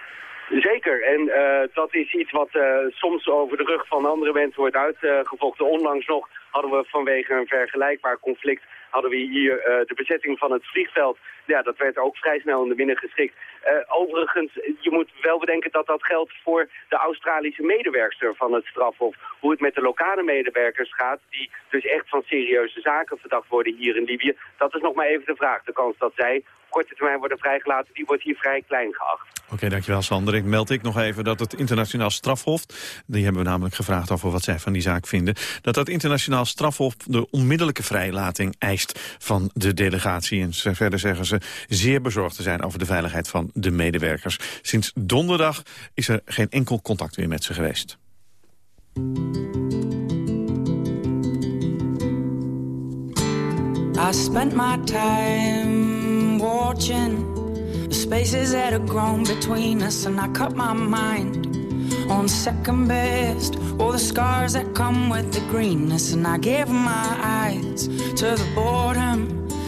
Zeker, en uh, dat is iets wat soms over de rug van andere mensen wordt uitgevochten. Onlangs nog hadden we vanwege een vergelijkbaar conflict hadden we hier uh, de bezetting van het vliegveld. Ja, dat werd ook vrij snel in de binnen geschikt. Uh, overigens, je moet wel bedenken dat dat geldt voor de Australische medewerkster van het strafhof. Hoe het met de lokale medewerkers gaat, die dus echt van serieuze zaken verdacht worden hier in Libië. Dat is nog maar even de vraag. De kans dat zij korte termijn worden vrijgelaten, die wordt hier vrij klein geacht.
Oké, dankjewel Sander. Ik meld ik nog even dat het internationaal strafhof, die hebben we namelijk gevraagd over wat zij van die zaak vinden, dat dat internationaal strafhof de onmiddellijke vrijlating eist van de delegatie. En verder zeggen ze zeer bezorgd te zijn over de veiligheid van de medewerkers. Sinds donderdag is er geen enkel contact meer met ze geweest. I spent my time watching the spaces that have grown between us and I cut my mind on second best all the scars that come with the greenness and I gave my eyes to the boredom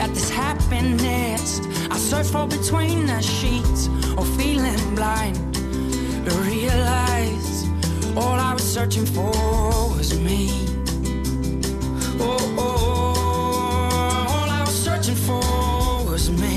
at this happiness. I search for between the sheets, or feeling blind to realize all I was searching for was me. Oh, oh, oh, all I was searching for was me.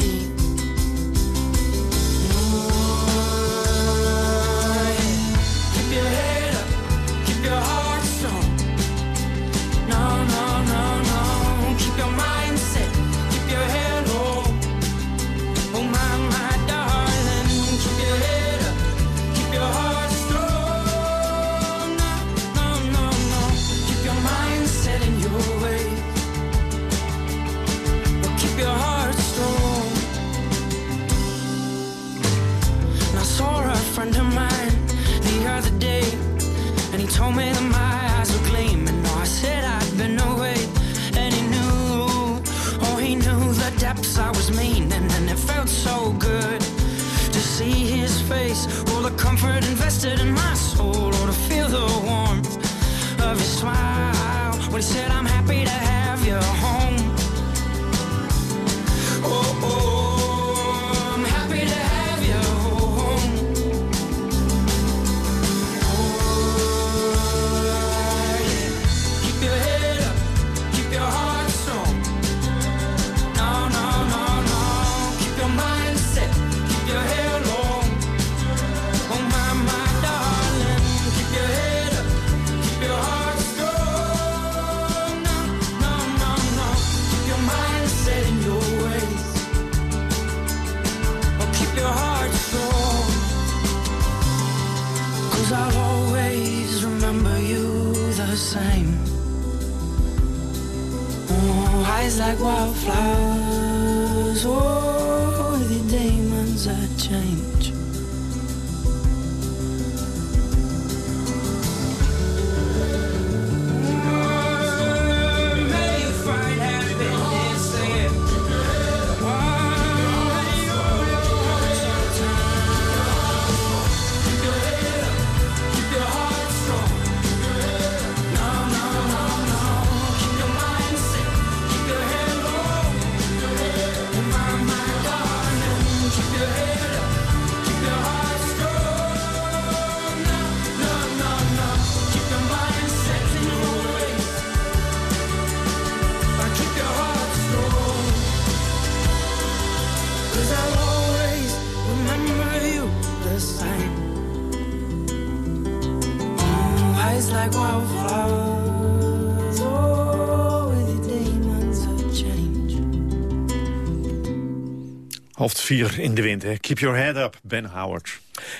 Vier in de wind, hè. Keep your head up, Ben Howard.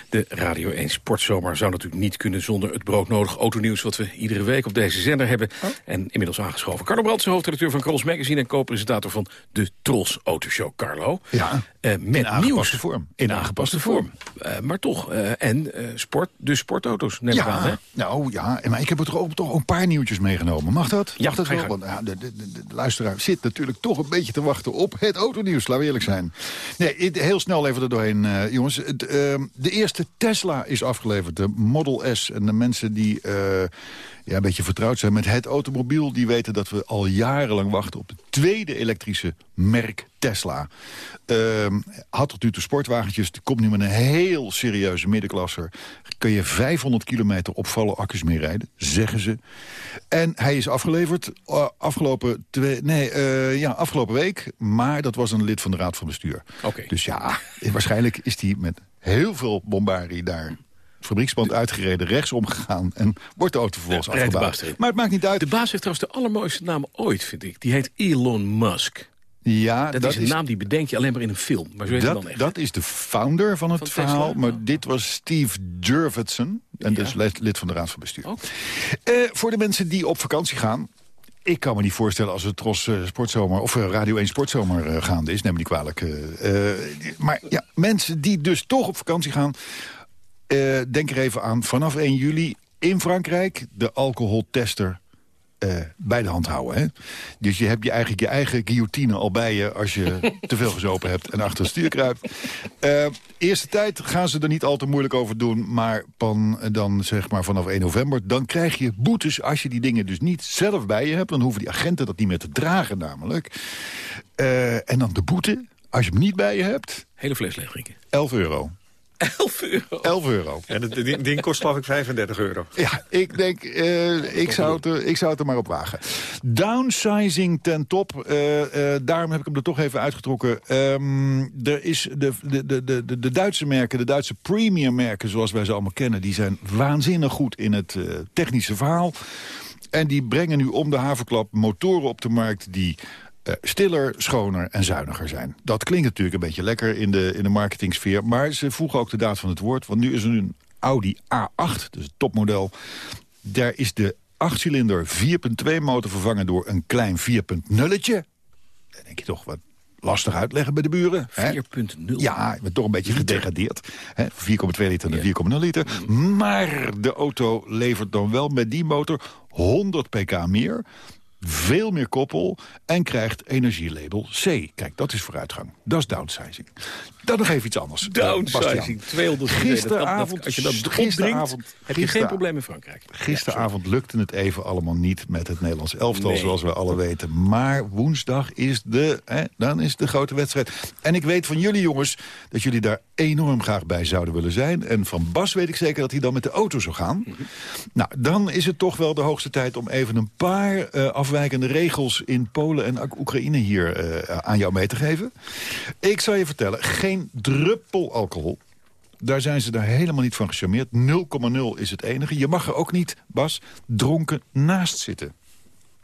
De Radio 1 Sportzomer zou natuurlijk niet kunnen zonder het broodnodig autonieuws... wat we iedere week op deze zender hebben. En inmiddels aangeschoven. Carlo Brands, hoofdredacteur van Carlos Magazine... en co-presentator van de Tros Autoshow. Carlo.
Ja,
Eh, met
in aangepaste
nieuws.
vorm.
In aangepaste vorm. Eh, maar toch. eh, en eh, sport, de sportauto's, neem ik aan. Hè?
Ja, nou ja, maar ik heb er toch ook toch een paar nieuwtjes meegenomen. Mag dat?
Ja,
Mag dat wel? Want ja, de, de, de, de luisteraar zit natuurlijk toch een beetje te wachten op het autonieuws, laten we eerlijk zijn. Nee, heel snel even er doorheen, eh, jongens. Het, ehm, de eerste Tesla is afgeleverd, de Model S. En de mensen die eh, ja, een beetje vertrouwd zijn met het automobiel... die weten dat we al jarenlang wachten op de tweede elektrische merk Tesla. Had tot nu toe sportwagentjes, die komt nu met een heel serieuze middenklasser. Kun je 500 kilometer op volle accu's mee rijden, zeggen ze. En hij is afgeleverd eh, afgelopen, twee, nee, eh, ja, afgelopen week. Maar dat was een lid van de Raad van Bestuur.
Oké.
Dus ja, waarschijnlijk is hij met heel veel bombarie daar fabriekspand uitgereden, rechtsom gegaan... en wordt de auto vervolgens
Ja,
afgebouwd. Maar het maakt niet uit.
De baas heeft trouwens de allermooiste naam ooit, vind ik. Die heet Elon Musk.
Ja,
Dat, is een naam die bedenk je alleen maar in een film. Maar zo
dat,
dan echt.
dat is de founder van het
Van Tesla?
verhaal. Maar dit was Steve Jurvetson. En dus lid, lid van de Raad van Bestuur. Eh, voor de mensen die op vakantie gaan... Ik kan me niet voorstellen als het Tros eh, Sportzomer... of eh, Radio 1 Sportzomer gaande is, neem me niet kwalijk. maar ja, mensen die dus toch op vakantie gaan... eh, denk er even aan, vanaf 1 juli in Frankrijk... de alcoholtester eh, bij de hand houden. Hè? Dus je hebt je eigenlijk je eigen guillotine al bij je... als je te veel gezopen hebt en achter het stuur kruipt. Eh, eerste tijd gaan ze er niet al te moeilijk over doen... maar pan, dan zeg maar vanaf 1 november... dan krijg je boetes als je die dingen dus niet zelf bij je hebt. Dan hoeven die agenten dat niet meer te dragen namelijk. En dan de boete, als je hem niet bij je hebt...
Hele fles leeg drinken.
11 euro.
11 euro?
11 euro.
En het ding- ding kost geloof ik 35 euro.
Ja, ik denk, eh, ik, zou het er, ik zou het er maar op wagen. Downsizing ten top. eh, eh, daarom heb ik hem er toch even uitgetrokken. Ehm, er is de, de, de, de, de Duitse merken, de Duitse premium merken... zoals wij ze allemaal kennen... die zijn waanzinnig goed in het technische verhaal. En die brengen nu om de haverklap motoren op de markt... die stiller, schoner en zuiniger zijn. Dat klinkt natuurlijk een beetje lekker in de, in de marketingsfeer... maar ze voegen ook de daad van het woord. Want nu is er een Audi A8, dus het topmodel. Daar is de 8-cilinder 4.2 motor vervangen door een klein 4.0'tje. Dan denk je toch wat lastig uitleggen bij de buren.
4.0?
Ja, ik ben toch een beetje gedegradeerd. hè. 4,2 liter naar 4,0 liter. Maar de auto levert dan wel met die motor 100 pk meer veel meer koppel en krijgt energielabel C. Kijk, dat is vooruitgang. Dat is downsizing. Dan nog even iets anders.
Downsizing,
Bastiaan.
200
Gisteravond,
Als je dat
gisteravond,
heb je geen probleem in Frankrijk.
Gisteravond lukte het even allemaal niet met het Nederlands elftal,
Nee.
zoals we alle weten. Maar woensdag is de, hè, dan is de grote wedstrijd. En ik weet van jullie jongens dat jullie daar enorm graag bij zouden willen zijn. En van Bas weet ik zeker dat hij dan met de auto zou gaan. Nou, dan is het toch wel de hoogste tijd om even een paar eh, afwijkende regels in Polen en Oek- Oekraïne hier eh, aan jou mee te geven. Ik zal je vertellen, geen druppel alcohol. Daar zijn ze daar helemaal niet van gecharmeerd. 0,0 is het enige. Je mag er ook niet, Bas, dronken naast zitten.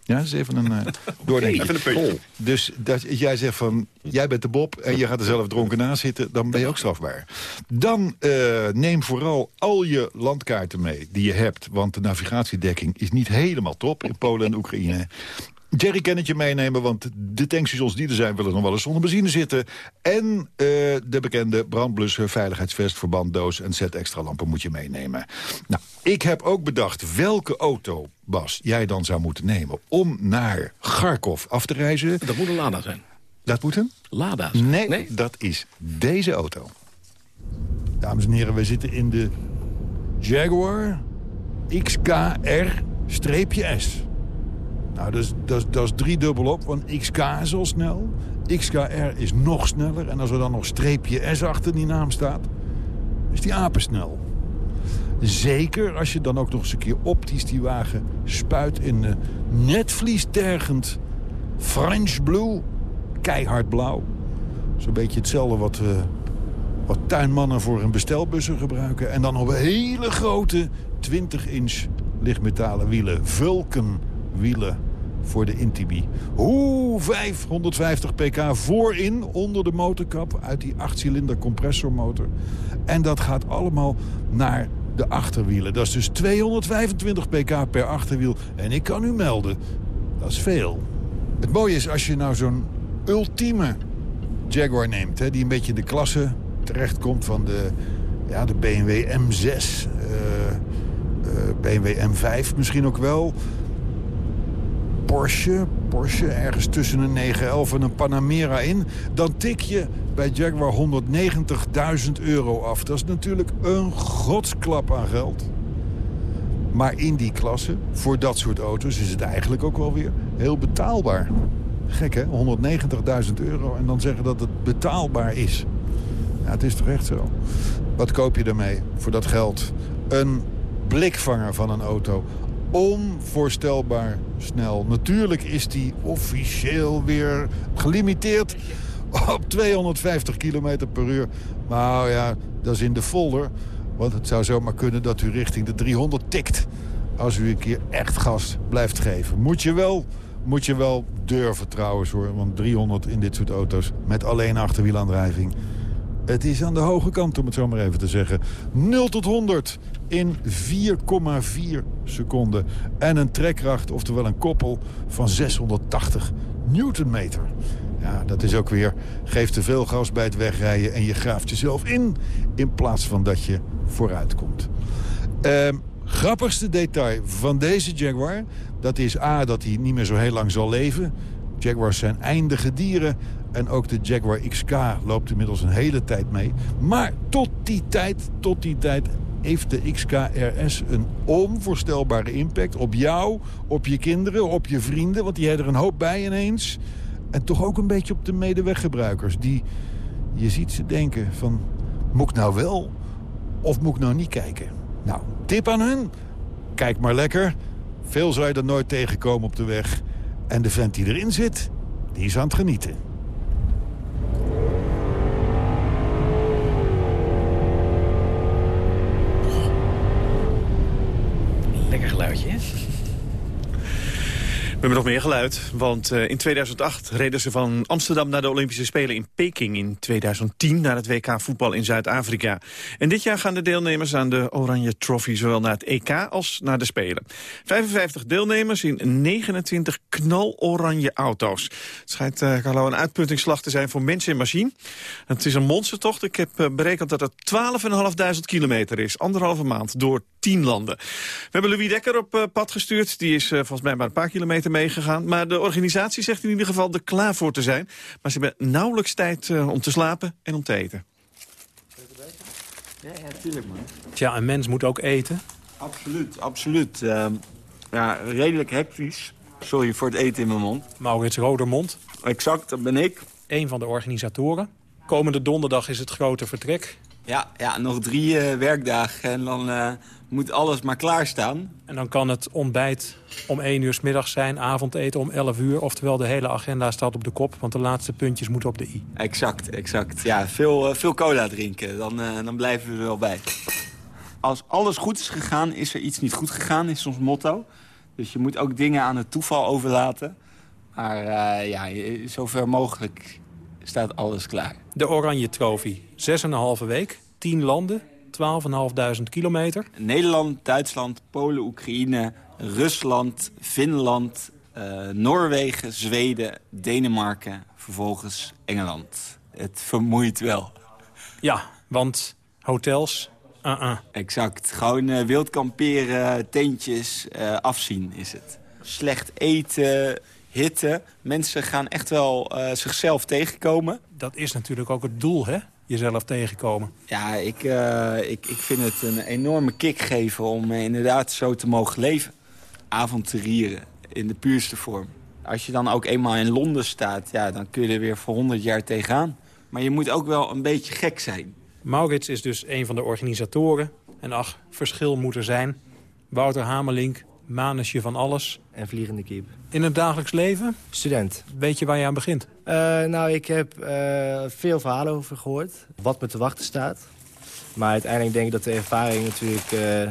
Ja, dat is even een *laughs* uh, doordenken.
Even een.
Dus dat, jij zegt van, jij bent de Bob en je gaat er zelf dronken naast zitten... dan ben je ook strafbaar. Dan eh, neem vooral al je landkaarten mee die je hebt... want de navigatiedekking is niet helemaal top in Polen en Oekraïne. Jerrycannetje meenemen, want de tankstations die er zijn... willen nog wel eens zonder benzine zitten. En eh, de bekende brandblusser, veiligheidsvest, verbanddoos... en set extra lampen moet je meenemen. Nou, ik heb ook bedacht welke auto, Bas, jij dan zou moeten nemen... om naar Kharkov af te reizen.
Dat moet een Lada zijn.
Dat moet een?
Lada.
Nee, dat is deze auto. Dames en heren, we zitten in de Jaguar XKR-S. Nou, dat is, drie dubbel op, want XK is al snel. XKR is nog sneller. En als er dan nog streepje S achter die naam staat, is die apensnel. Zeker als je dan ook nog eens een keer optisch die wagen spuit in eh, netvlies tergend French Blue, keihard blauw. Zo'n beetje hetzelfde wat, eh, wat tuinmannen voor hun bestelbussen gebruiken. En dan op hele grote 20-inch lichtmetalen wielen. Vulcan wielen voor de Intibi. Hoe 550 pk voorin onder de motorkap uit die 8-cilinder compressormotor. En dat gaat allemaal naar de achterwielen. Dat is dus 225 pk per achterwiel. En ik kan u melden, dat is veel. Het mooie is als je nou zo'n ultieme Jaguar neemt... Hè, die een beetje in de klasse terechtkomt van de, ja, de BMW M6... eh, eh, BMW M5 misschien ook wel... Porsche, Porsche ergens tussen een 911 en een Panamera in... dan tik je bij Jaguar 190.000 euro af. Dat is natuurlijk een godsklap aan geld. Maar in die klasse, voor dat soort auto's, is het eigenlijk ook wel weer heel betaalbaar. Gek hè, 190.000 euro en dan zeggen dat het betaalbaar is. Ja, het is toch echt zo. Wat koop je ermee voor dat geld? Een blikvanger van een auto. Onvoorstelbaar snel. Natuurlijk is die officieel weer gelimiteerd op 250 km per uur. Maar nou ja, dat is in de folder. Want het zou zomaar kunnen dat u richting de 300 tikt. Als u een keer echt gas blijft geven. Moet je wel, moet je wel durven trouwens hoor. Want 300 in dit soort auto's met alleen achterwielaandrijving. Het is aan de hoge kant om het zo maar even te zeggen. 0 tot 100 in 4,4 seconden. En een trekkracht, oftewel een koppel, van 680 newtonmeter. Ja, dat is ook weer, geef te veel gas bij het wegrijden... en je graaft jezelf in, in plaats van dat je vooruit komt. Ehm, Grappigste detail van deze Jaguar... dat is A, dat hij niet meer zo heel lang zal leven. Jaguars zijn eindige dieren. En ook de Jaguar XK loopt inmiddels een hele tijd mee. Maar tot die tijd, tot die tijd heeft de XKRS een onvoorstelbare impact op jou, op je kinderen, op je vrienden. Want die hebben er een hoop bij ineens. En toch ook een beetje op de medeweggebruikers. Die, je ziet ze denken van, moet ik nou wel of moet ik nou niet kijken? Nou, tip aan hun, kijk maar lekker. Veel zou je er nooit tegenkomen op de weg. En de vent die erin zit, die is aan het genieten.
Lekker geluidje, hè?
We hebben nog meer geluid, want uh, in 2008 reden ze van Amsterdam naar de Olympische Spelen in Peking. In 2010 naar het WK voetbal in Zuid-Afrika. En dit jaar gaan de deelnemers aan de Oranje Trophy zowel naar het EK als naar de Spelen. 55 deelnemers in 29 knaloranje auto's. Het schijnt, Carlo, een uitputtingsslag te zijn voor mensen en machine. Het is een monstertocht. Ik heb uh, berekend dat het 12.500 kilometer is. Anderhalve maand door 10 landen. We hebben Louis Dekker op uh, pad gestuurd. Die is volgens mij maar een paar kilometer meegegaan. Maar de organisatie zegt in ieder geval er klaar voor te zijn. Maar ze hebben nauwelijks tijd uh, om te slapen en om te eten.
Ja, ja, tuurlijk man.
Tja, een mens moet ook eten.
Absoluut, absoluut. Uh, ja, redelijk hectisch. Sorry voor het eten in mijn mond.
Maurits Rodermond.
Exact, dat ben ik.
Een van de organisatoren. Komende donderdag is het grote vertrek.
Ja, ja nog drie uh, werkdagen en dan uh, moet alles maar klaarstaan.
En dan kan het ontbijt om 1 uur s middags zijn, avondeten om 11 uur. Oftewel de hele agenda staat op de kop, want de laatste puntjes moeten op de i.
Exact, exact. Ja, veel, uh, veel cola drinken, dan, dan blijven we er wel bij. Als alles goed is gegaan, is er iets niet goed gegaan, is ons motto. Dus je moet ook dingen aan het toeval overlaten. Maar ja, zover mogelijk staat alles klaar.
De Oranje Trofee. 6,5 week, 10 landen, 12.500 kilometer.
Nederland, Duitsland, Polen, Oekraïne, Rusland, Finland, uh, Noorwegen, Zweden, Denemarken, vervolgens Engeland. Het vermoeit wel.
Ja, want hotels, uh -uh.
Exact. Gewoon uh, wild kamperen, tentjes, uh, afzien is het. Slecht eten, hitte. Mensen gaan echt wel uh, zichzelf tegenkomen.
Dat is natuurlijk ook het doel, hè? Jezelf tegenkomen.
Ja, ik, uh, ik, ik vind het een enorme kick geven om uh, inderdaad zo te mogen leven. Avonturieren, in de puurste vorm. Als je dan ook eenmaal in Londen staat, ja, dan kun je er weer voor 100 jaar tegenaan. Maar je moet ook wel een beetje gek zijn.
Maurits is dus een van de organisatoren. En ach, verschil moet er zijn. Wouter Hamelink, manusje van alles.
En vliegende kip.
In het dagelijks leven?
Student.
Weet je waar je aan begint?
Uh, nou, ik heb uh, veel verhalen over gehoord. Wat me te wachten staat. Maar uiteindelijk denk ik dat de ervaring natuurlijk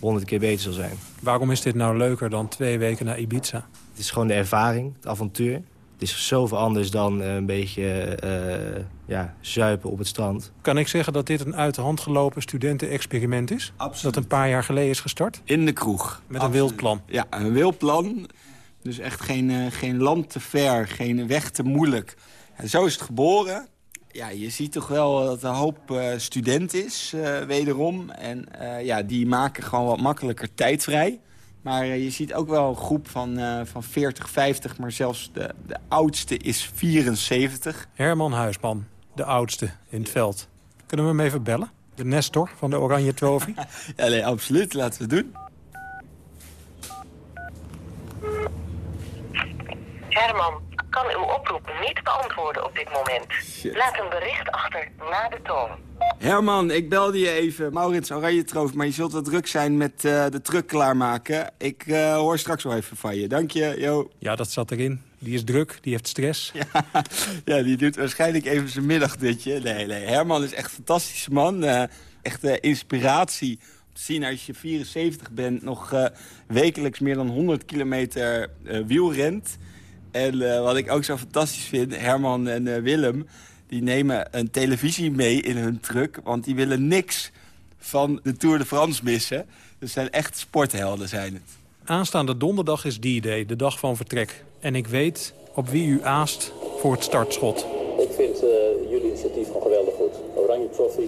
honderd uh, keer beter zal zijn.
Waarom is dit nou leuker dan twee weken naar Ibiza?
Het is gewoon de ervaring, het avontuur. Het is zoveel anders dan een beetje ja, zuipen op het strand.
Kan ik zeggen dat dit een uit de hand gelopen studentenexperiment is?
Absoluut.
Dat een paar jaar geleden is gestart?
In de kroeg.
Met een wild plan?
Ja, een wild plan. Dus echt geen, uh, geen land te ver, geen weg te moeilijk. En zo is het geboren. Ja, je ziet toch wel dat er een hoop student is, uh, wederom. En ja, die maken gewoon wat makkelijker tijd vrij. Maar je ziet ook wel een groep van, van 40, 50, maar zelfs de, de oudste is 74.
Herman Huisman, de oudste in het veld. Kunnen we hem even bellen? De Nestor van de Oranje Trophy? *laughs*
ja, nee, absoluut. Laten we het doen.
Herman kan uw oproep niet beantwoorden op dit moment.
Shit.
Laat een bericht achter na de toon.
Herman, ik belde je even. Maurits Oranje Troof, maar je zult wat druk zijn met uh, de truck klaarmaken. Ik uh, hoor straks wel even van je. Dank je, yo.
Ja, dat zat erin. Die is druk, die heeft stress. *laughs*
Ja, ja die doet waarschijnlijk even zijn middagdutje. Nee, nee, Herman is echt een fantastische man. Uh, echt inspiratie te zien als je 74 bent... nog wekelijks meer dan 100 kilometer wielrent... En uh, wat ik ook zo fantastisch vind, Herman en Willem... die nemen een televisie mee in hun truck... want die willen niks van de Tour de France missen. Dus zijn echt sporthelden, zijn het.
Aanstaande donderdag is D-Day, de dag van vertrek. En ik weet op wie u aast voor het startschot.
Ik vind uh, jullie initiatief gewoon geweldig goed. Oranje Trophy,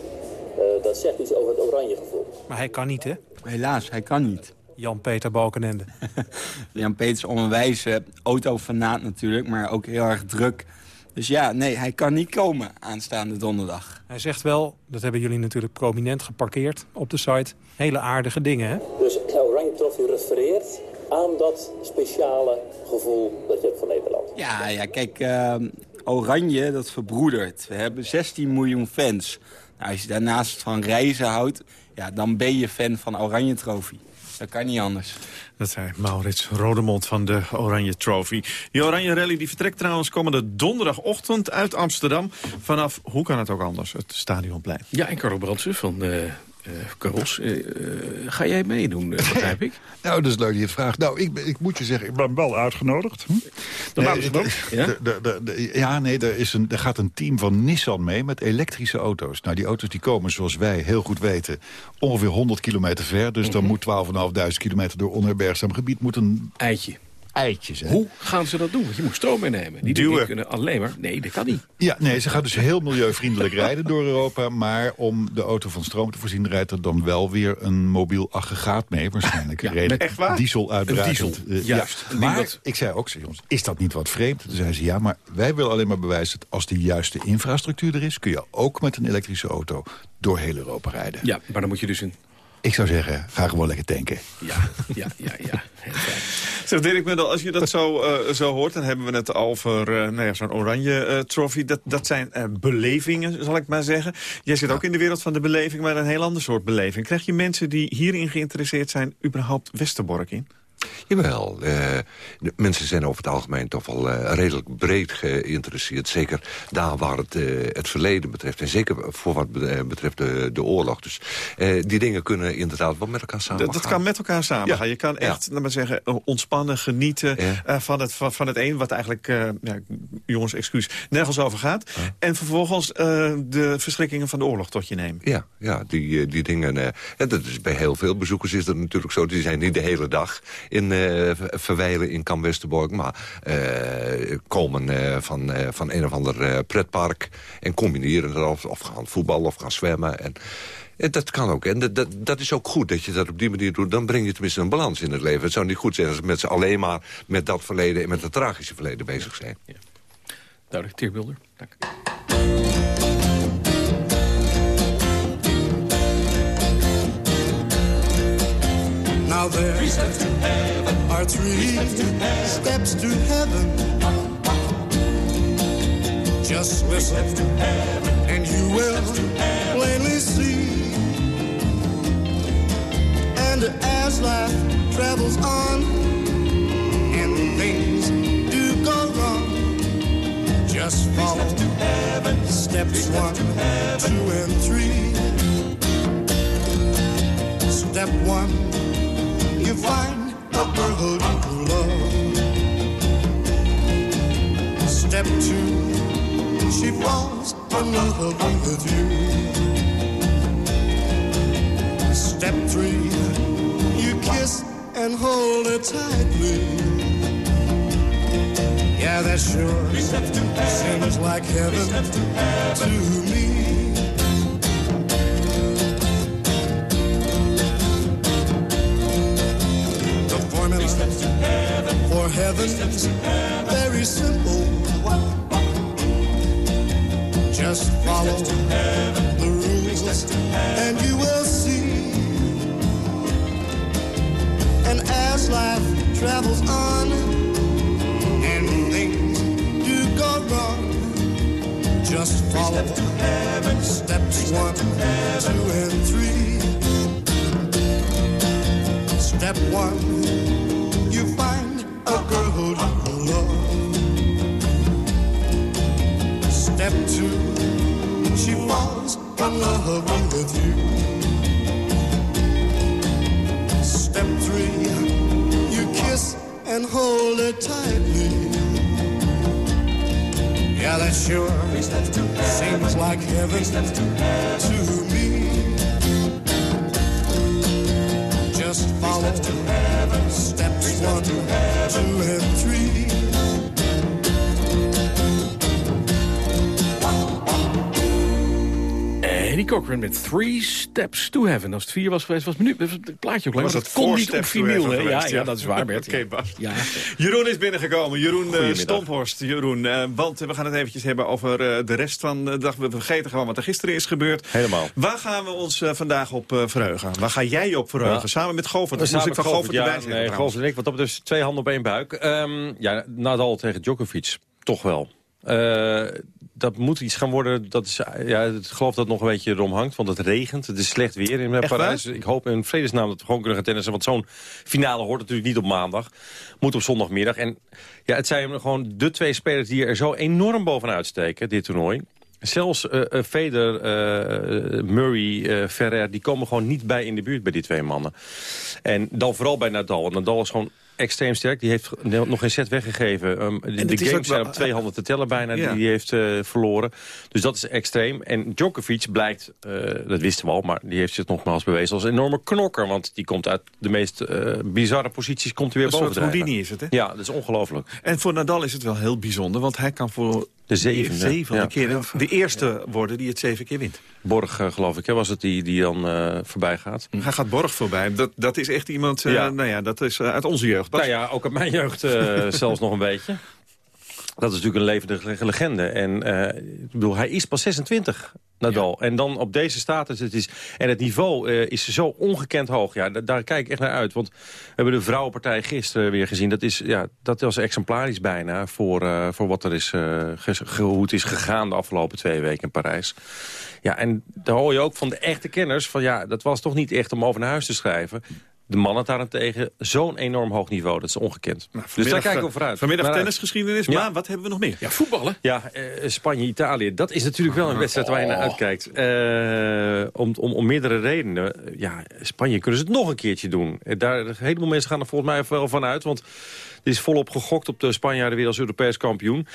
Eh, dat zegt iets over het oranje gevoel.
Maar hij kan niet, hè?
Helaas, hij kan niet.
Jan-Peter Balkenende. *laughs*
Jan-Peter is onwijs uh, autofanaat natuurlijk, maar ook heel erg druk. Dus ja, nee, hij kan niet komen aanstaande donderdag.
Hij zegt wel, dat hebben jullie natuurlijk prominent geparkeerd op de site... hele aardige dingen, hè?
Dus de Oranje Trophy refereert aan dat speciale gevoel dat je hebt van Nederland.
Ja, ja kijk, uh, Oranje, dat verbroedert. We hebben 16 miljoen fans. Nou, als je daarnaast van reizen houdt, ja, dan ben je fan van Oranje Trophy. Dat kan niet anders.
Dat zei Maurits Rodemond van de Oranje Trophy. Die Oranje Rally die vertrekt trouwens komende donderdagochtend uit Amsterdam... vanaf, hoe kan het ook anders, het Stadionplein.
Ja, en Karel Brandsen van uh, uh, Caros. Uh, ga jij meedoen, begrijp ik? *laughs*
nou, dat is leuk dat je het vraagt. Nou, ik, ik moet je zeggen, ik ben wel uitgenodigd. Hm?
De nee, de,
ja? Nee, er, is een, er gaat een team van Nissan mee met elektrische auto's. Nou, die auto's die komen, zoals wij heel goed weten, ongeveer 100 kilometer ver. Dus mm -hmm. dan moet 12.500 kilometer door onherbergzaam gebied. Moet een
eitje
eitjes. Hè?
Hoe gaan ze dat doen? Want je moet stroom meenemen. Die Duwen. kunnen alleen maar... Nee, dat kan niet.
Ja, nee, ze gaat dus heel milieuvriendelijk rijden door Europa. Maar om de auto van stroom te voorzien... rijdt er dan wel weer een mobiel aggregaat mee waarschijnlijk.
Ja, met echt waar?
Diesel uiteraard.
Diesel,
uh,
juist.
Ja. Maar dat... ik zei ook, jongens, is dat niet wat vreemd? Toen zei ze, ja, maar wij willen alleen maar bewijzen... dat als de juiste infrastructuur er is... kun je ook met een elektrische auto door heel Europa rijden.
Ja, maar dan moet je dus een
ik zou zeggen, ga gewoon lekker tanken.
Ja, ja, ja, ja. *laughs*
Zeg Dirk Mendel, als je dat zo, uh, zo hoort... dan hebben we het over uh, nou ja, zo'n oranje uh, trophy. Dat, dat zijn belevingen, zal ik maar zeggen. Jij zit ook in de wereld van de beleving, maar een heel ander soort beleving. Krijg je mensen die hierin geïnteresseerd zijn... überhaupt Westerbork in?
Jawel, uh, de mensen zijn over het algemeen toch wel uh, redelijk breed geïnteresseerd. Zeker daar waar het, uh, het verleden betreft. En zeker voor wat betreft de, de oorlog. Dus die dingen kunnen inderdaad wel met elkaar samengaan.
Dat, dat kan met elkaar samengaan. Ja. Je kan echt, ja. maar zeggen, ontspannen, genieten ja. van, het, van, van het een... wat eigenlijk, ja, jongens, excuus, nergens over gaat. En vervolgens de verschrikkingen van de oorlog tot je nemen.
Ja, ja die, die dingen... en dat is bij heel veel bezoekers is dat natuurlijk zo. Die zijn niet de hele dag in uh, verwijlen in Westerbork. Maar uh, komen uh, van, van een of ander pretpark en combineren dat. Of, gaan voetballen of gaan zwemmen. En, dat kan ook. En dat, dat, dat, is ook goed dat je dat op die manier doet. Dan breng je tenminste een balans in het leven. Het zou niet goed zijn als z'n alleen maar met dat verleden... en met het tragische verleden bezig zijn. Ja.
Duidelijk, Teer Wilder. Dank.
Now there three steps to heaven. are three, three steps, to steps to heaven. Just listen, and you will plainly see. And as life travels on, and things do go wrong, just follow steps one, two, and three. Step one you find a girl you love. Step two, she falls in love with you. Step three, you kiss and hold her tightly. Yeah, that sure seems like heaven to me. For heaven's very simple. Just follow the rules and you will see. And as life travels on and things do go wrong, just follow steps one, two, and three. Step one, Step two, she falls in love with you. Step three, you kiss and hold her tightly. Yeah, that sure seems like heaven to me. Just follow steps one, two, and three.
Eddie Cochran met Three Steps to Heaven. Als het vier was geweest, was het, menu, was het plaatje ook lang.
Was
dat kon niet op vinyl. Ja, ja,
ja.
dat is waar, Bert. *laughs*
Oké. Bas.
Ja.
Jeroen is binnengekomen. Jeroen uh,
Goedemiddag.
Stomphorst. Jeroen, uh, want we gaan het eventjes hebben over uh, de rest van de dag. We vergeten gewoon wat er gisteren is gebeurd.
Helemaal.
Waar gaan we ons vandaag op verheugen? Waar ga jij op verheugen?
Ja.
Samen met Govert. Dat moest ik van
Govert,
erbij zeggen.
Nee, Govert en ik, wat dat betreft twee handen op één buik. Um, ja, Nadal tegen Djokovic, toch wel. Dat moet iets gaan worden. Dat is, ja, ik geloof dat het nog een beetje erom hangt. Want het regent. Het is slecht weer in
Echt
Parijs.
waar?
Ik hoop in vredesnaam dat we gewoon kunnen gaan tennissen. Want zo'n finale hoort natuurlijk niet op maandag. Moet op zondagmiddag. En ja, het zijn gewoon de twee spelers die er zo enorm bovenuit steken. Dit toernooi. Zelfs uh, uh, Federer, uh, Murray, Ferrer, die komen gewoon niet bij in de buurt bij die twee mannen. En dan vooral bij Nadal. Want Nadal is gewoon extreem sterk. Die heeft nog geen set weggegeven. Um, de
is
games
wel-
zijn op twee handen te tellen bijna
Ja.
die heeft eh, verloren. Dus dat is extreem. En Djokovic blijkt, eh, dat wisten we al... maar die heeft zich nogmaals bewezen als een enorme knokker. Want die komt uit de meest eh, bizarre posities komt hij weer
Een
boven
soort
drijven.
Houdini is het, hè?
Ja, dat is ongelooflijk.
En voor Nadal is het wel heel bijzonder, want hij kan voor
De zevende,
zevende
ja.
keer de, eerste worden die het zeven keer wint.
Borg, eh, geloof ik, hè, was het die, die dan eh, voorbij gaat.
Hij gaat Borg voorbij. Dat, dat is echt iemand, eh,
Ja.
nou ja, dat is uit onze jeugd. Bas.
Nou ja, ook uit mijn jeugd *laughs* zelfs nog een beetje. Dat is natuurlijk een levende le- legende. En eh, ik bedoel, hij is pas 26, Nadal. En dan op deze status. Het is, en het niveau eh, is zo ongekend hoog. Ja, da- daar kijk ik echt naar uit. Want we hebben de vrouwenpartij gisteren weer gezien. Dat, is, ja, dat was exemplarisch bijna voor, eh, voor wat er is, hoe het is gegaan de afgelopen twee weken in Parijs. Ja, en daar hoor je ook van de echte kenners... van ja, dat was toch niet echt om over naar huis te schrijven. De mannen daarentegen zo'n enorm hoog niveau. Dat is ongekend. dus daar kijken we
eh,
vooruit.
Vanmiddag
uit.
tennisgeschiedenis,
Ja.
maar wat hebben we nog meer?
Ja, voetballen.
Ja, eh, Spanje-Italië. Dat is natuurlijk wel een wedstrijd waar je naar uitkijkt. Eh, om, om, om meerdere redenen. Ja, Spanje kunnen ze het nog een keertje doen. Eh, Daar, een heleboel mensen gaan er volgens mij wel van uit. Want er is volop gegokt op de Spanjaarden weer als Europees kampioen.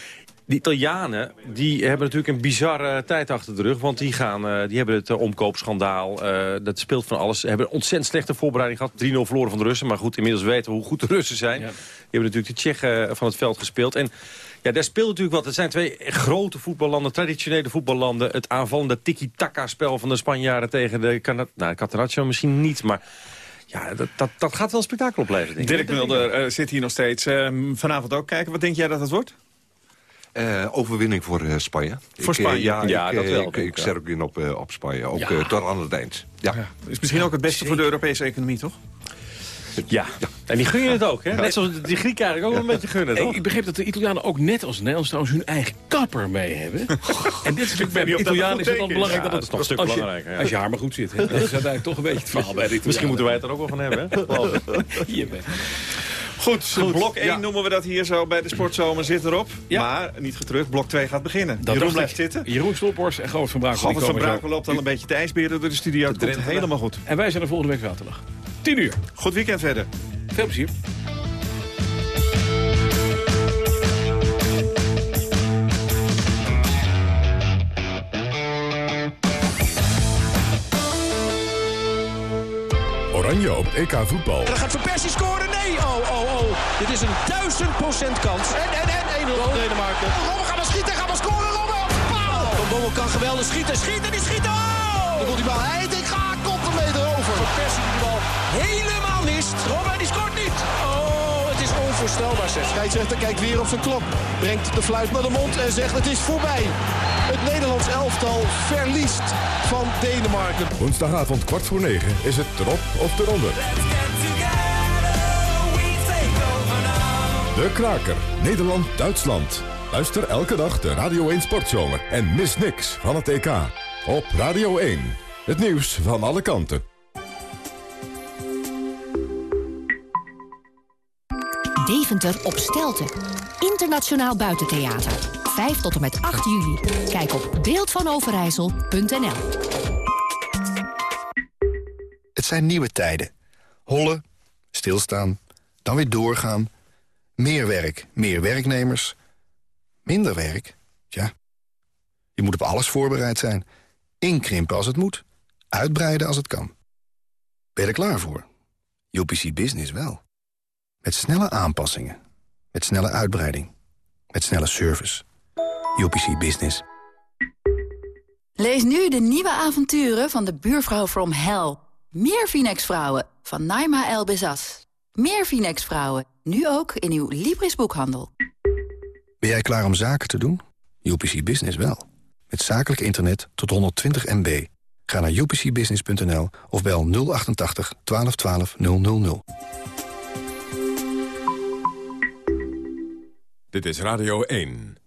De Italianen die hebben natuurlijk een bizarre tijd achter de rug. Want die, gaan, eh, die hebben het eh, omkoopschandaal. eh, dat speelt van alles. Ze hebben een ontzettend slechte voorbereiding gehad. 3-0 verloren van de Russen. Maar goed, inmiddels weten we hoe goed de Russen zijn. Die hebben natuurlijk de Tsjechen van het veld gespeeld. En ja, daar speelt natuurlijk wat. Het zijn twee grote voetballanden, traditionele voetballanden. Het aanvallende tiki-taka-spel van de Spanjaarden tegen de Cana nou, Catenaccio misschien niet, maar... Ja, dat, dat, dat gaat wel spektakel opleveren, denk ik.
Dirk Mulder zit hier nog steeds. Eh, vanavond ook kijken. Wat denk jij dat het wordt?
Eh, overwinning voor eh, Spanje.
Voor
Ik, eh,
Spanje?
ja,
Ja,
ik,
dat
eh,
wel,
Ik, ik, sterk in op, eh, op Spanje, ook
Ja.
eh, tot aan het eind. Ja.
Is misschien ook het beste voor de Europese economie, toch?
Ja. En die gun je het ook, hè? Net zoals die Grieken eigenlijk ook wel een beetje gunnen, toch?
ik begreep dat de Italianen ook net als de Nederlanders trouwens hun eigen kapper mee hebben. *laughs* en dit is natuurlijk bij de
niet of dat
Italianen is het dan belangrijk dat
is.
het
Ja, dat is nog een stuk
als je-
belangrijker, ja.
Als je haar maar goed zit. Hè? *laughs* Dat is uiteindelijk toch een beetje het verhaal bij de Italianen.
Misschien moeten wij het er ook wel van hebben, hè? Geloof ik.
Hier
Goed, blok 1 noemen we dat hier zo bij de Sportzomer zit erop. Maar, niet getreurd, blok 2 gaat beginnen.
Dat
Jeroen blijft
ik.
zitten.
Jeroen Stophorst en Govert van Brakel. die
Govert van. Brakel loopt al een beetje te ijsberen door de studio. Het komt helemaal goed.
En wij zijn er volgende week zaterdag. 10 uur.
Goed weekend verder.
Veel plezier.
Oranje op EK voetbal.
En dan gaat Van Persie scoren. Nee. Oh, oh, oh. Dit is een duizend procent kans. En, en, en 1-0 Denemarken. Robben gaat maar schieten. Gaat maar scoren. Robben. Paal. Van Bommel kan geweldig schieten. Schieten. Die schiet. Oh. Dan komt die bal. Hij denkt, ga komt een meter over. Van Persie die de bal helemaal mist. Robben die scoort niet. Oh, onvoorstelbaar zeg. Scheidsrechter kijkt weer op zijn klok. Brengt de fluit naar de mond en zegt het is voorbij. Het Nederlands elftal verliest van Denemarken.
Woensdagavond kwart voor negen is het erop of eronder. De Kraker, Nederland-Duitsland. Luister elke dag de Radio 1 Sportzomer en mis niks van het EK. Op Radio 1, het nieuws van alle kanten.
Deventer op Stelten. Internationaal buitentheater. 5 tot en met 8 juli. Kijk op beeldvanoverijssel.nl
Het zijn nieuwe tijden. Hollen, stilstaan, dan weer doorgaan. Meer werk, meer werknemers. Minder werk, tja. Je moet op alles voorbereid zijn. Inkrimpen als het moet. Uitbreiden als het kan. Ben je er klaar voor? UPC Business wel. Met snelle aanpassingen. Met snelle uitbreiding. Met snelle service. UPC Business.
Lees nu de nieuwe avonturen van de buurvrouw from hell. Meer Phoenix-vrouwen van Naima El Bezas. Meer Phoenix-vrouwen, nu ook in uw Libris-boekhandel.
Ben jij klaar om zaken te doen? UPC Business wel. Met zakelijk internet tot 120 MB. Ga naar upcbusiness.nl of bel 088 1212 000.
Dit is Radio 1.